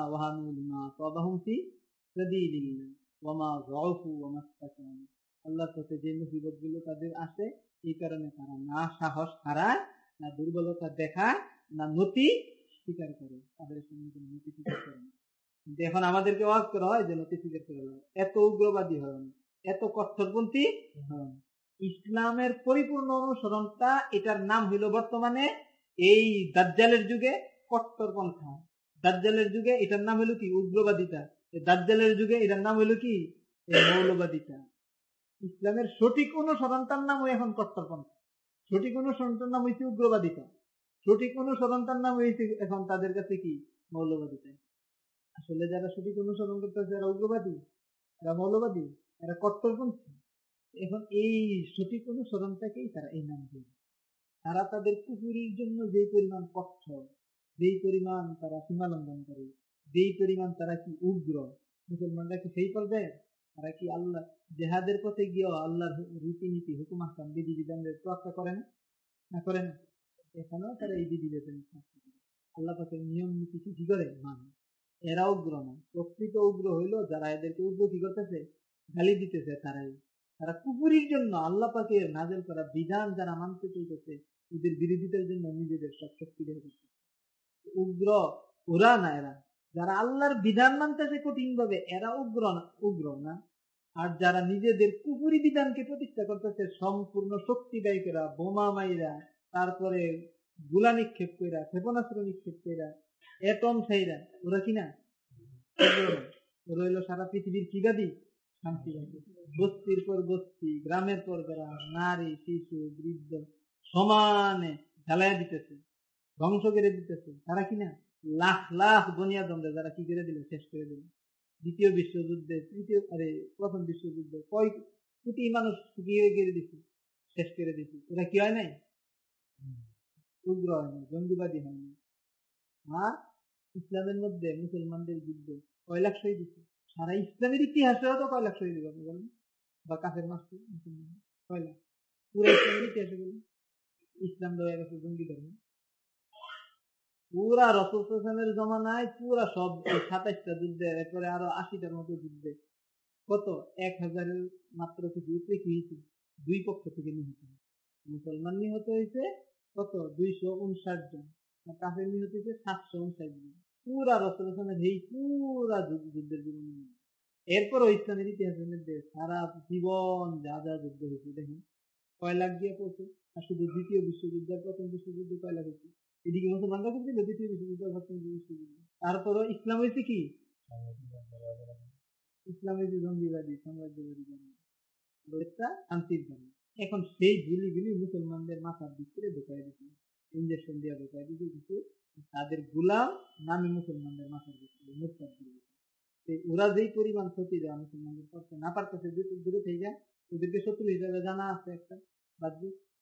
গুলো তাদের আসে, এই কারণে তারা না সাহস হারায় না দুর্বলতা দেখায় না নতি স্বীকার করে, তাদের কোনো নতি স্বীকার করে না। কিন্তু এখন আমাদেরকে ওয়াজ করা হয় যে নতি স্বীকার করে এত উগ্রবাদী হয় না, এত কঠোরপন্থী হয় ইসলামের পরিপূর্ণ অনুসরণটা এটার নাম হইল বর্তমানে এই দাজ্জালের যুগে কট্টরপন্থা। দাজ্জালের যুগে এটার নাম হলো কি? উগ্রবাদিতা। দাজ্জালের যুগে এটার নাম হলো কি? মৌলবাদিতা। ইসলামের সঠিক অনুসরণটার নাম এখন কট্টরপন্থা। সঠিক অনুসরণটার নাম হয়েছে উগ্রবাদিতা সঠিক অনুসরণটার নাম হয়েছে এখন তাদের কাছে কি? মৌলবাদিতা আসলে যারা সঠিক অনুসরণ করতেছে এরা উগ্রবাদী, এরা মৌলবাদী, এরা কট্টরপন্থী। এখন এই সঠিক অনুসরণটাকেই তারা এই নাম দিয়ে তারা তাদের কুকুরির জন্য যে পরিমাণ কঠোর যেই পরিমাণ তারা সীমা লঙ্ঘন করে, যেই পরিমাণ তারা কি উগ্র, মুসলমানরা কি সেই পর্যায়ে তারা কি আল্লাহ জেহাদের পথে গিয়েও আল্লাহর রীতিনীতি হুকুম আসলাম বিধি বিধানের তোয়াক্কা করে না না করে না এখানেও তারা এই বিধি বিধান আল্লাহ পথের নিয়ম নীতি কি করে মানে এরা উগ্র না। প্রকৃত উগ্র হইল যারা এদেরকে উগ্র কি করতেছে? গালি দিতেছে তারাই। তারা কুপুরির জন্য আল্লাহ পাকের নাজেল করা বিধান যারা মানতে চাইতেছে ওদের বিরোধিতার জন্য নিজেদের সব শক্তি বের করছে উগ্র ওরা না এরা। যারা আল্লাহর বিধান মানতেছে কঠিন ভাবে এরা উগ্র উগ্র না। আর যারা নিজেদের কুপুরি বিধানকে প্রতিষ্ঠা করতেছে, সম্পূর্ণ শক্তি ব্যয়কেরা বোমা মাইরা, তারপরে গুলা নিক্ষেপ কইরা, ক্ষেপণাস্ত্র নিক্ষেপ কইরা, এটম ছাইরা, ওরা কিনা ওরা হইল সারা পৃথিবীর কিবাদী শান্তিবাদী বস্তির পর বস্তি গ্রামের পর গ্রাম, নারী, শিশু, বৃদ্ধ, সমানে ফেলাইয়া দিতেছে, ধ্বংস করে দিতেছে। তারা কিনা লাখ লাখ বনিয়াদমরা যারা কি করে দিল? শেষ করে দিল। দ্বিতীয় বিশ্বযুদ্ধে, তৃতীয়, আরে প্রথম বিশ্বযুদ্ধে কয় কোটি মানুষ কি হয়ে গিয়ে দিচ্ছে শেষ করে দিচ্ছে ওরা কি হয় নাই? উগ্র হয় নাই, জঙ্গিবাদী হয় নাই। আর ইসলামের মধ্যে মুসলমানদের যুদ্ধে কয় লাখ শহীদ দিচ্ছে সারা ইসলামের ইতিহাসেও তো কয় লাখ শহীদ দিবে আপনি বলেন? বা কাফের মাসে মুসলমান কয় লাখ? পুরো ইসলামের ইতিহাসে বলেন, ইসলাম দেওয়া গেছে জঙ্গি ধর্ম। পুরা রসুলের জমানায় পুরা সব সাতাইশটা যুদ্ধে, এরপরে আরও আশিটার মতো যুদ্ধে। কত? এক হাজারের মাত্র কিছু উপরে হয়েছে? দুই পক্ষ থেকে নিহত মুসলমান নিহত হয়েছে কত? দুইশো উনষাট জন। কাফের নিহত হয়েছে সাতশো উনষাট জন। পুরা রসুলের এই পুরা যুদ্ধের জীবন এরপরও ইসলামের ইতিহাসের মধ্যে সারা জীবন যা যা যুদ্ধ হয়েছে, দেখেন। কয় লাখ দিয়ে পড়ছে। আর শুধু দ্বিতীয় বিশ্বযুদ্ধ প্রথম বিশ্বযুদ্ধ কয় লাখ হয়েছে। এদিকে মুসলমানরা করছিল দ্বিতীয় বিশ্বযুদ্ধ প্রথম বিশ্বযুদ্ধ তারপরও ইসলাম হয়েছে কি? ইসলাম হয়েছে জঙ্গিবাদী, সাম্রাজ্যবাদী শান্তির ধর্ম এখন সেই গুলিগুলি মুসলমানদের মাথার ভিতরে ঢোকাই দিচ্ছে ইঞ্জেকশন দিয়ে ঢোকাই দিচ্ছে কিন্তু তাদের গুলাম নামে মুসলমানদের মাথার ভিতরে মুরতাদ ওরা যেই পরিমাণ ক্ষতি দেওয়া মুসলমানদের করতে না পারতেছে দূরে থেকে ওদেরকে শত্রু হিসাবে জানা আছে একটা। বাদ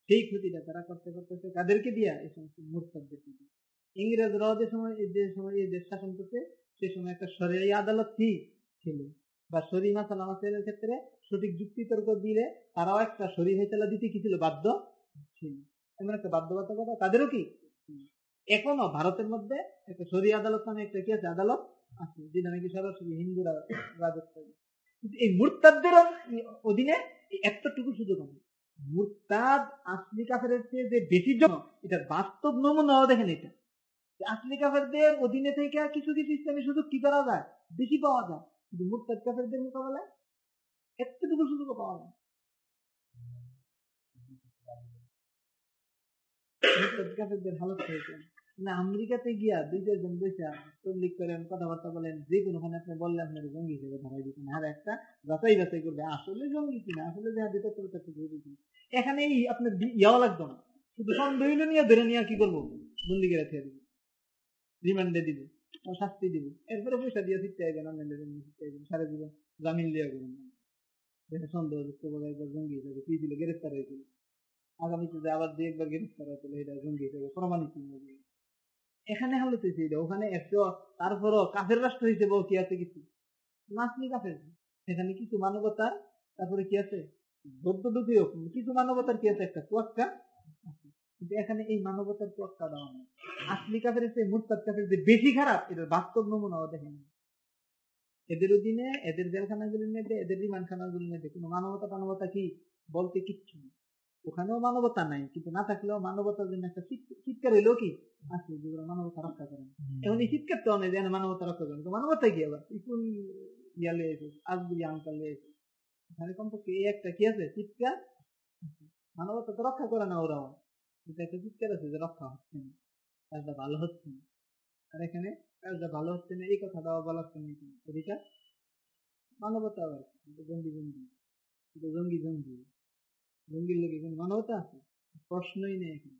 সেই ক্ষতিটা তারা করতে করতেছে কাদেরকে দিয়া এই সমস্ত মুরতাদদেরকে দিয়ে ইংরেজরাও যে সময় যে সময় এই দেশ শাসন করতে সেই সময় একটা সরকারি আদালত কি ছিল? বা সরি মাসালা মাসের ক্ষেত্রে সঠিক যুক্তি তর্ক দিলে তারাও একটা সরি ফেসলা দিতে কি ছিল? বাধ্য ছিল। এমন একটা বাধ্যবাধকতা তাদেরও কি এখনও ভারতের মধ্যে একটা সরি আদালত নামে একটা কি আছে? আদালত আছে যেটা নাকি সরাসরি হিন্দুরা রাজত্ব এই মুরতাদদের অধীনে এতটুকু সুযোগ হবে মুরতাদ আসলি কাফেরের চেয়ে যে বেশি জন্য এটার বাস্তব নমুনাও দেখেন এটা। আসলি কাফেরদের অধীনে থেকে কিছু কিছু ইসলামী সুযোগ কি করা যায়? বেশি পাওয়া যায়। কিন্তু মুরতাদ কাফেরদের মোকাবেলায় এতটুকু সুযোগ পাওয়া যায় মুরতাদ কাফেরদের হালত হয়েছে। না, আমেরিকাতে গিয়া দুই চারজন বসে তবলিক করেন কথাবার্তা বলেন, যে কোনোখানে আপনি বললে আপনার জঙ্গি হিসেবে ধরাই দিচ্ছেন আর একটা যাচাই বাছাই করবে, আসলে জঙ্গি কিনা, আসলে যাহা দিতে করতে এখানে এই আপনার ইয়াও লাগতো না। শুধু সন্দেহ নিয়ে ধরে নিয়ে কি করব? বন্দি করে ছেড়ে দিব। রিমান্ডে দিব শাস্তি দিব। এরপরে পয়সা দিয়ে ফিরতে আইবেন অনলাইনে ফিরতে আইবেন, সারা জীবন জামিন লিয়া করবেন দেখে সন্দেহ যুক্ত বলে একবার জঙ্গি হিসাবে কি ছিল, গ্রেফতার হয়েছিল। আগামীতে যে আবার দুই একবার গ্রেফতার হয়েছিল এটা জঙ্গি হিসাবে প্রমাণিত এখানে হলো তো এটা ওখানে একশো তারপরও কাফের রাষ্ট্র হিসেবেও কি আছে কিছু? নাসনি কাফের? সেখানে কিছু মানবতার তারপরে কি আছে? বৌদ্ধ কিছু মানবতার কি আছে একটা তোয়াক্কা? কিন্তু এখানে এই মানবতার তোয়াক্কা দেওয়া নেই। আসলি কাফের চেয়ে মুরতাদ কাফের যে বেশি খারাপ, এটার বাস্তব নমুনাও দেখেন এদের অধীনে, এদের জেলখানাগুলির মধ্যে, এদের রিমান্ডখানাগুলির মধ্যে কোনো মানবতা মানবতা কি বলতে কিচ্ছু নেই। ওখানেও মানবতা নাই কিন্তু না থাকলেও মানবতার জন্য একটা চিৎকার হইলেও কি? আছে যেগুলো মানবতা রক্ষা করেন এখন এই চিৎকার তো অনেক যেন মানবতা রক্ষা করেন তো মানবতা কি আবার? কোন ইয়া লিয়েছে আজগুলি আঙ্কাল লিয়েছে এখানে কমপক্ষে এই একটা কি আছে? চিৎকার মানবতা তো রক্ষা করে না ওরাও। কিন্তু একটা চিৎকার আছে যে রক্ষা হচ্ছে না কাজটা ভালো হচ্ছে না। আর এখানে কাজটা ভালো হচ্ছে না এই কথাটাও বলা হচ্ছে না ওদিকে মানবতা আবার জঙ্গি জঙ্গি। জঙ্গি জঙ্গি। জঙ্গির লোক এখন মানবতা আছে? প্রশ্নই নেই এখানে।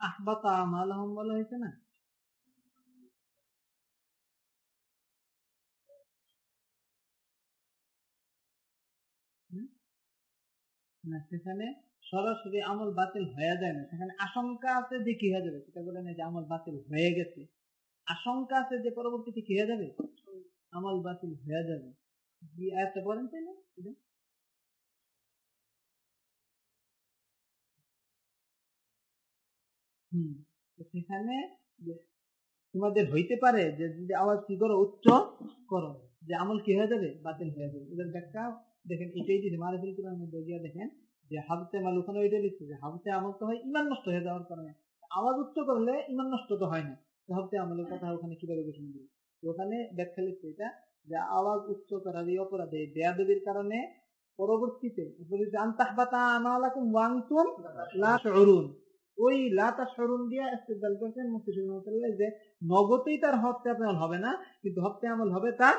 আহবাতা আমালহম বলা হয়েছে না? না, সেখানে সরাসরি আমল বাতিল হয়ে যায় না। সেখানে আশঙ্কা আছে যে কি হয়ে যাবে? সেটা বলে না যে আমল বাতিল হয়ে গেছে। আশঙ্কা আছে যে পরবর্তীতে কি হয়ে যাবে? আমল বাতিল হয়ে যাবে। আয়াতটা বলেন তাই না সেখানে তোমাদের হইতে পারে যে যদি আওয়াজ কি করো, উচ্চ করো, যে আমল কি হয়ে যাবে? বাতিল হয়ে যাবে। এদের ব্যাখ্যা দেখেন, এটাই দিচ্ছে মারিফুল দেখেন যে হাবতে মাল ওখানে ওইটা লিখছে যে হাবতে আমল তো হয় ইমান নষ্ট হয়ে যাওয়ার কারণে। আওয়াজ উচ্চ করলে ইমান নষ্ট তো হয় না। হাবতে আমলের কথা ওখানে কীভাবে ঘোষণা দিল ওখানে ব্যাখ্যা লিখছে এটা যে আওয়াজ উচ্চ করার এই অপরাধে, বেয়াদবির কারণে পরবর্তীতে ওই যে নগতেই তার হত্যা আমল হবে না, কিন্তু হত্যা আমল হবে তার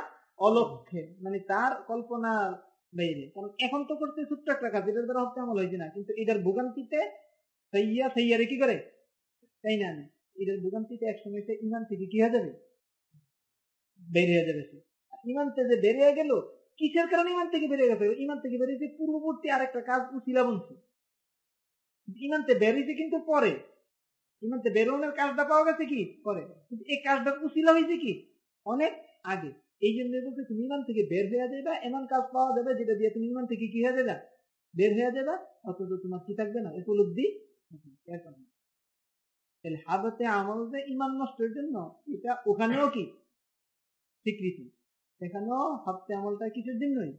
অলক্ষে। মানে তার কল্পনার বাইরে কারণ এখন তো করতে ছোট্ট একটা কাজ এটার দ্বারা হত্যা আমল হয়েছে না। কিন্তু এটার ভোগান্তিতে সাইয়া সাইয়ারে কি করে? তাই না? এটার ভোগান্তিতে এক সময় সে ইমান থেকে কি হয়ে যাবে? বের হয়ে যাবে সে। ইমান থেকে বেরিয়ে গেল, কিসের কারণে ইমান থেকে বেরিয়ে গেছে ইমান থেকে বেরিয়েছে পূর্ববর্তী আরেকটা কাজ উচিলা বলছে ইমানতে বেরিয়েছে কিন্তু পরে। ইমানতে বেরোনোর কাজটা পাওয়া গেছে কি? পরে। কিন্তু এই কাজটা উচিলা হয়েছে কি? অনেক আগে। এই জন্য বলতে তুমি ইমান থেকে বের হয়ে যাবে এমন কাজ পাওয়া যাবে যেটা দিয়ে তুমি ইমান থেকে কি হয়ে যাবে বের হয়ে যাবে অথচ তোমার কি থাকবে না? উপলব্ধি? হাবতে আমল যে ইমান নষ্টের জন্য, এটা ওখানেও কি? স্বীকৃতি। সেখানেও হাবতে আমলটা কিছুর জন্যই?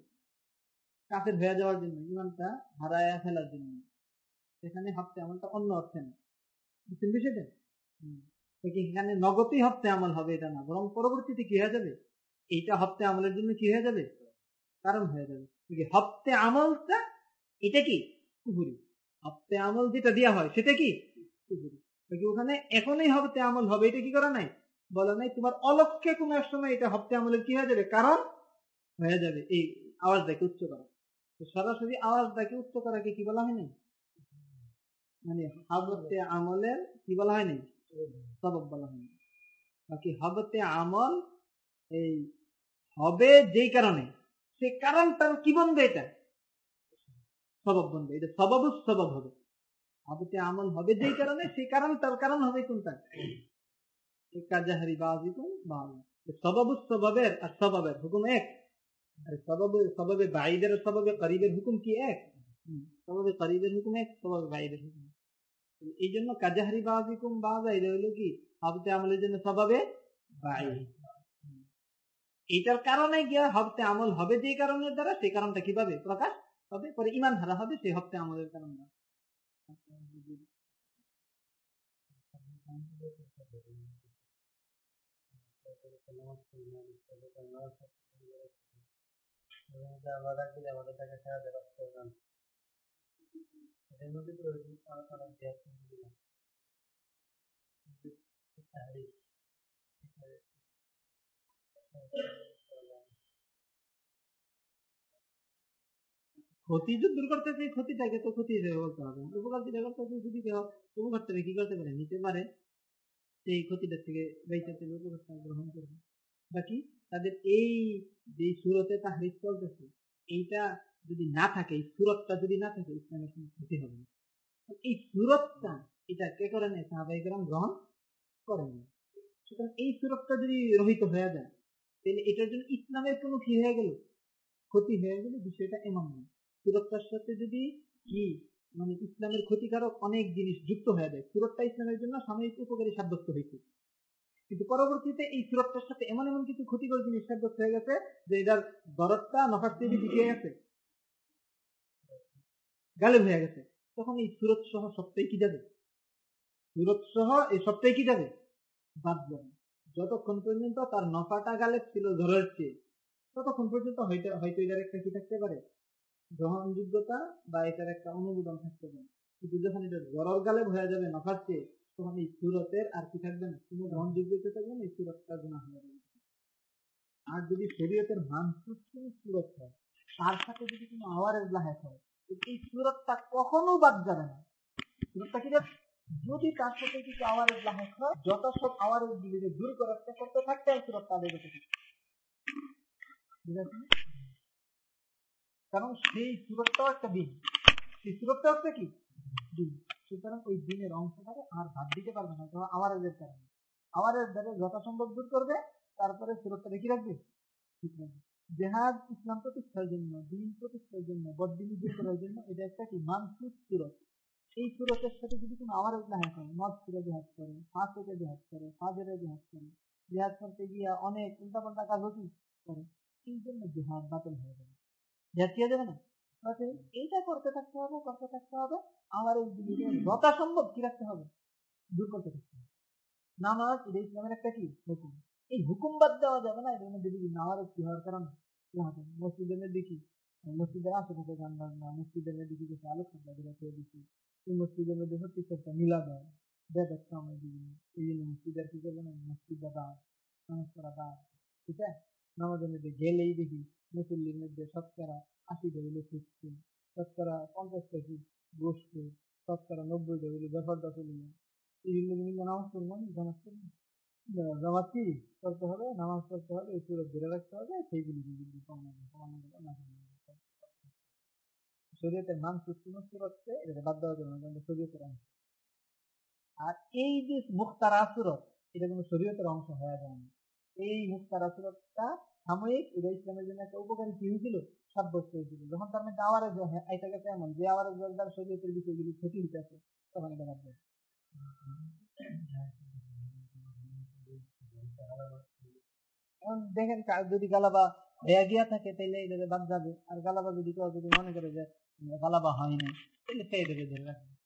কাফের হয়ে যাওয়ার জন্য ইমানটা হারায় ফেলার জন্য সেখানে হাবতে আমলটা অন্য অর্থে না। বুঝছেন বিষয়টা? এখানে নগদই হপ্তে আমল হবে এটা না? বরং পরবর্তীতে কি হয়ে যাবে? এইটা হপ্তে আমলের জন্য কি হয়ে যাবে? কারণ হয়ে যাবে। হপ্তে আমলটা এটা কি? কুহুরি হপ্তে আমল যেটা দেওয়া হয়, সেটা কি? কুহুরি ওখানে এখনই হপ্তে আমল হবে, এটা কি করা নাই? বলা নাই তোমার অলক্ষে কোন এক সময় এটা হপ্তে আমলের কি হয়ে যাবে? কারণ হয়ে যাবে। এই আওয়াজটাকে উচ্চ করা। সরাসরি আওয়াজটাকে উচ্চ করাকে কি বলা হয়নি? মানে হাবতে আমলের কি বলা হয়নি? সবক বলা হয়নি। বাকি হবতে আমল এই হবে যেই কারণে। সে কারণটার কি বন্ধে এটা? সবক বন্ধে। এটা সবব সবব হবে। হবতে আমল হবে যেই কারণে সেই কারণটার কারণ হবে কোনটা? কাজাহারি সবব আর হুকুম এক। আর সবব সববে বাইদের সববে করিবের হুকুম কি এক? সববে করিবের হুকুম এক সববে বাইদের হুকুম এই জন্য কাজাহারি বাজিকুম বাজা? এটা হইল কি? হবতে আমলের জন্য স্বভাবে বাই এইটার কারণে গিয়া হবতে আমল হবে যে কারণের দ্বারা সেই কারণটা কীভাবে প্রকাশ হবে? পরে ইমান হারা হবে সেই হবতে আমলের কারণ আমাদের ক্ষতি যদি দূর করতে চাই ক্ষতি থাকে, তো ক্ষতি হিসেবে বলতে হবে। উপকার যেটা করতে চাই যদি কেউ উপকার থেকে কি করতে পারে, নিতে পারে, সেই ক্ষতিটা থেকে বেঁচে থেকে উপকারটা গ্রহণ করবে। বাকি তাদের এই যে সুরতে তাহরিক চলতেছে, এইটা যদি না থাকে, এই সুরতটা যদি না থাকে ইসলামের কোনো ক্ষতি হবে না। এই সুরতটা, এটা কে করে নেয়? সাহাবাই গ্রহণ করেনি সুতরাং এই সুরতটা যদি রহিত হয়ে যায় তাহলে এটার জন্য ইসলামের কোনো কি হয়ে গেল? ক্ষতি হয়ে গেল? বিষয়টা এমন নয় সুরতটার সাথে যদি কি মানে ইসলামের ক্ষতিকারক অনেক জিনিস যুক্ত হয়ে যায় সুরতটা ইসলামের জন্য সাময়িক উপকারী সাব্যস্ত হয়েছে। কিন্তু পরবর্তীতে এই সুরতটার সাথে এমন এমন কিছু ক্ষতিকর জিনিস সাব্যস্ত হয়ে গেছে যে এটার দরদটা নফার থেকে পিছিয়ে গেছে। গালেব হয়ে গেছে। তখন এই সুরত সহ সবটাই কি যাবে? সুরত সহ এই সবটাই কি যাবে? বাদ যাবে। যতক্ষণ পর্যন্ত তার নফাটা গালেব ছিল চেয়ে, ততক্ষণ পর্যন্ত হয়তো হয়তো এটার একটা কি থাকতে পারে? গ্রহণযোগ্যতা বা এটার একটা অনুমোদন থাকতে পারে। কিন্তু যখন এটা জরর গালেব হয়ে যাবে নফার চেয়ে, তখন এই সুরতের আর কি থাকবে না? কোনো গ্রহণযোগ্যতা থাকবে না, এই সুরতটা গুণা হয়ে যাবে। আর যদি শরীয়তের মানসুস কোনো সুরত হয়, তার সাথে যদি কোনো আওয়ারের লাহেক হয়, এই সুরতটা কখনো বাদ যাবে না। সুরতটা কি যদি তার সাথে কিছু আওয়ারের লাহেক হয় যত সব আওয়ারের গুলিকে দূর চেষ্টা করতে থাকতে সুরতটা আদায় করতে কারণ সেই সুরতটাও একটা দিন। সেই সুরতটাও একটা কি? দিন। সুতরাং ওই দিনের অংশটাকে আর ভাত দিতে পারবে না তোমার আওয়ারের কারণে আওয়ারের দ্বারা যথাসম্ভব দূর করবে, তারপরে সুরতটা রেখে রাখবে। ঠিক রাখবে জেহাদ ইসলাম প্রতিষ্ঠার জন্য, দিন প্রতিষ্ঠার জন্য বদিনী দূর করার জন্য, এটা একটা কি? মানসিক সুরত। এই সুরতের সাথে যদি কোনো আমার লাহাজ করে, মদ সুরে জেহাদ করে ফাঁসেকে জেহাদ করে, ফাজেরে জেহাদ করে, জেহাদ করতে গিয়া অনেক উল্টা পাল্টা কাজ কি করে, এই জন্য জেহাদ বাতিল হয়ে যাবে। জেহাদ কি যাবে না? এইটা করতে থাকতে হবে, করতে থাকতে হবে, আমার এই যথাসম্ভব কি রাখতে হবে? দূর করতে থাকতে হবে। নামাজ, এটা ইসলামের একটা কি? হুকুম। এই হুকুম বাদ দেওয়া যাবে না এর মধ্যে দেখি নামাজ কি হওয়ার কারণে? মসজিদের দেখি মসজিদের আশেপাশে গান বাজনা, মসজিদের মধ্যে কিছু আলোক ঠান্ডা করে দিচ্ছি নামাজ শতকরা আশিটা হইল সুস্থ শতকরা পঞ্চাশটা কি গোষ্ঠ, শতকরা নব্বইটা নামাজ পড়ব না? কি? করতে হবে, নামাজ পড়তে হবে এই ধরে রাখতে হবে, সেইগুলি কিন্তু কমানো শরীয়তের মান সুস্থ সুরতকে এটা বাদ দেওয়া যাবে না কারণ শরীয়তের অংশ। আর এই যে মুক্তারা সুরত এটা কোনো শরীয়তের অংশ হয়ে যায় না। এই মুক্তারা সুরতটা সাময়িক, এটা ইসলামের জন্য একটা উপকারী কি হয়েছিল? সাব্যস্ত হয়েছিল। যখন তার মধ্যে আওয়ারেজ এটা গেছে এমন, যে আওয়ারেজ দ্বারা শরীয়তের বিষয়গুলি ক্ষতি হইতে আছে, তখন এটা বাদ দেয় এখন দেখেন যদি গালাবা হয়ে গিয়া থাকে তাহলে এটা বাদ যাবে। আর গালাবা যদি কেউ যদি মনে করে যে গালাবা হয়নি তাহলে সেই ধরে ধরে রাখবে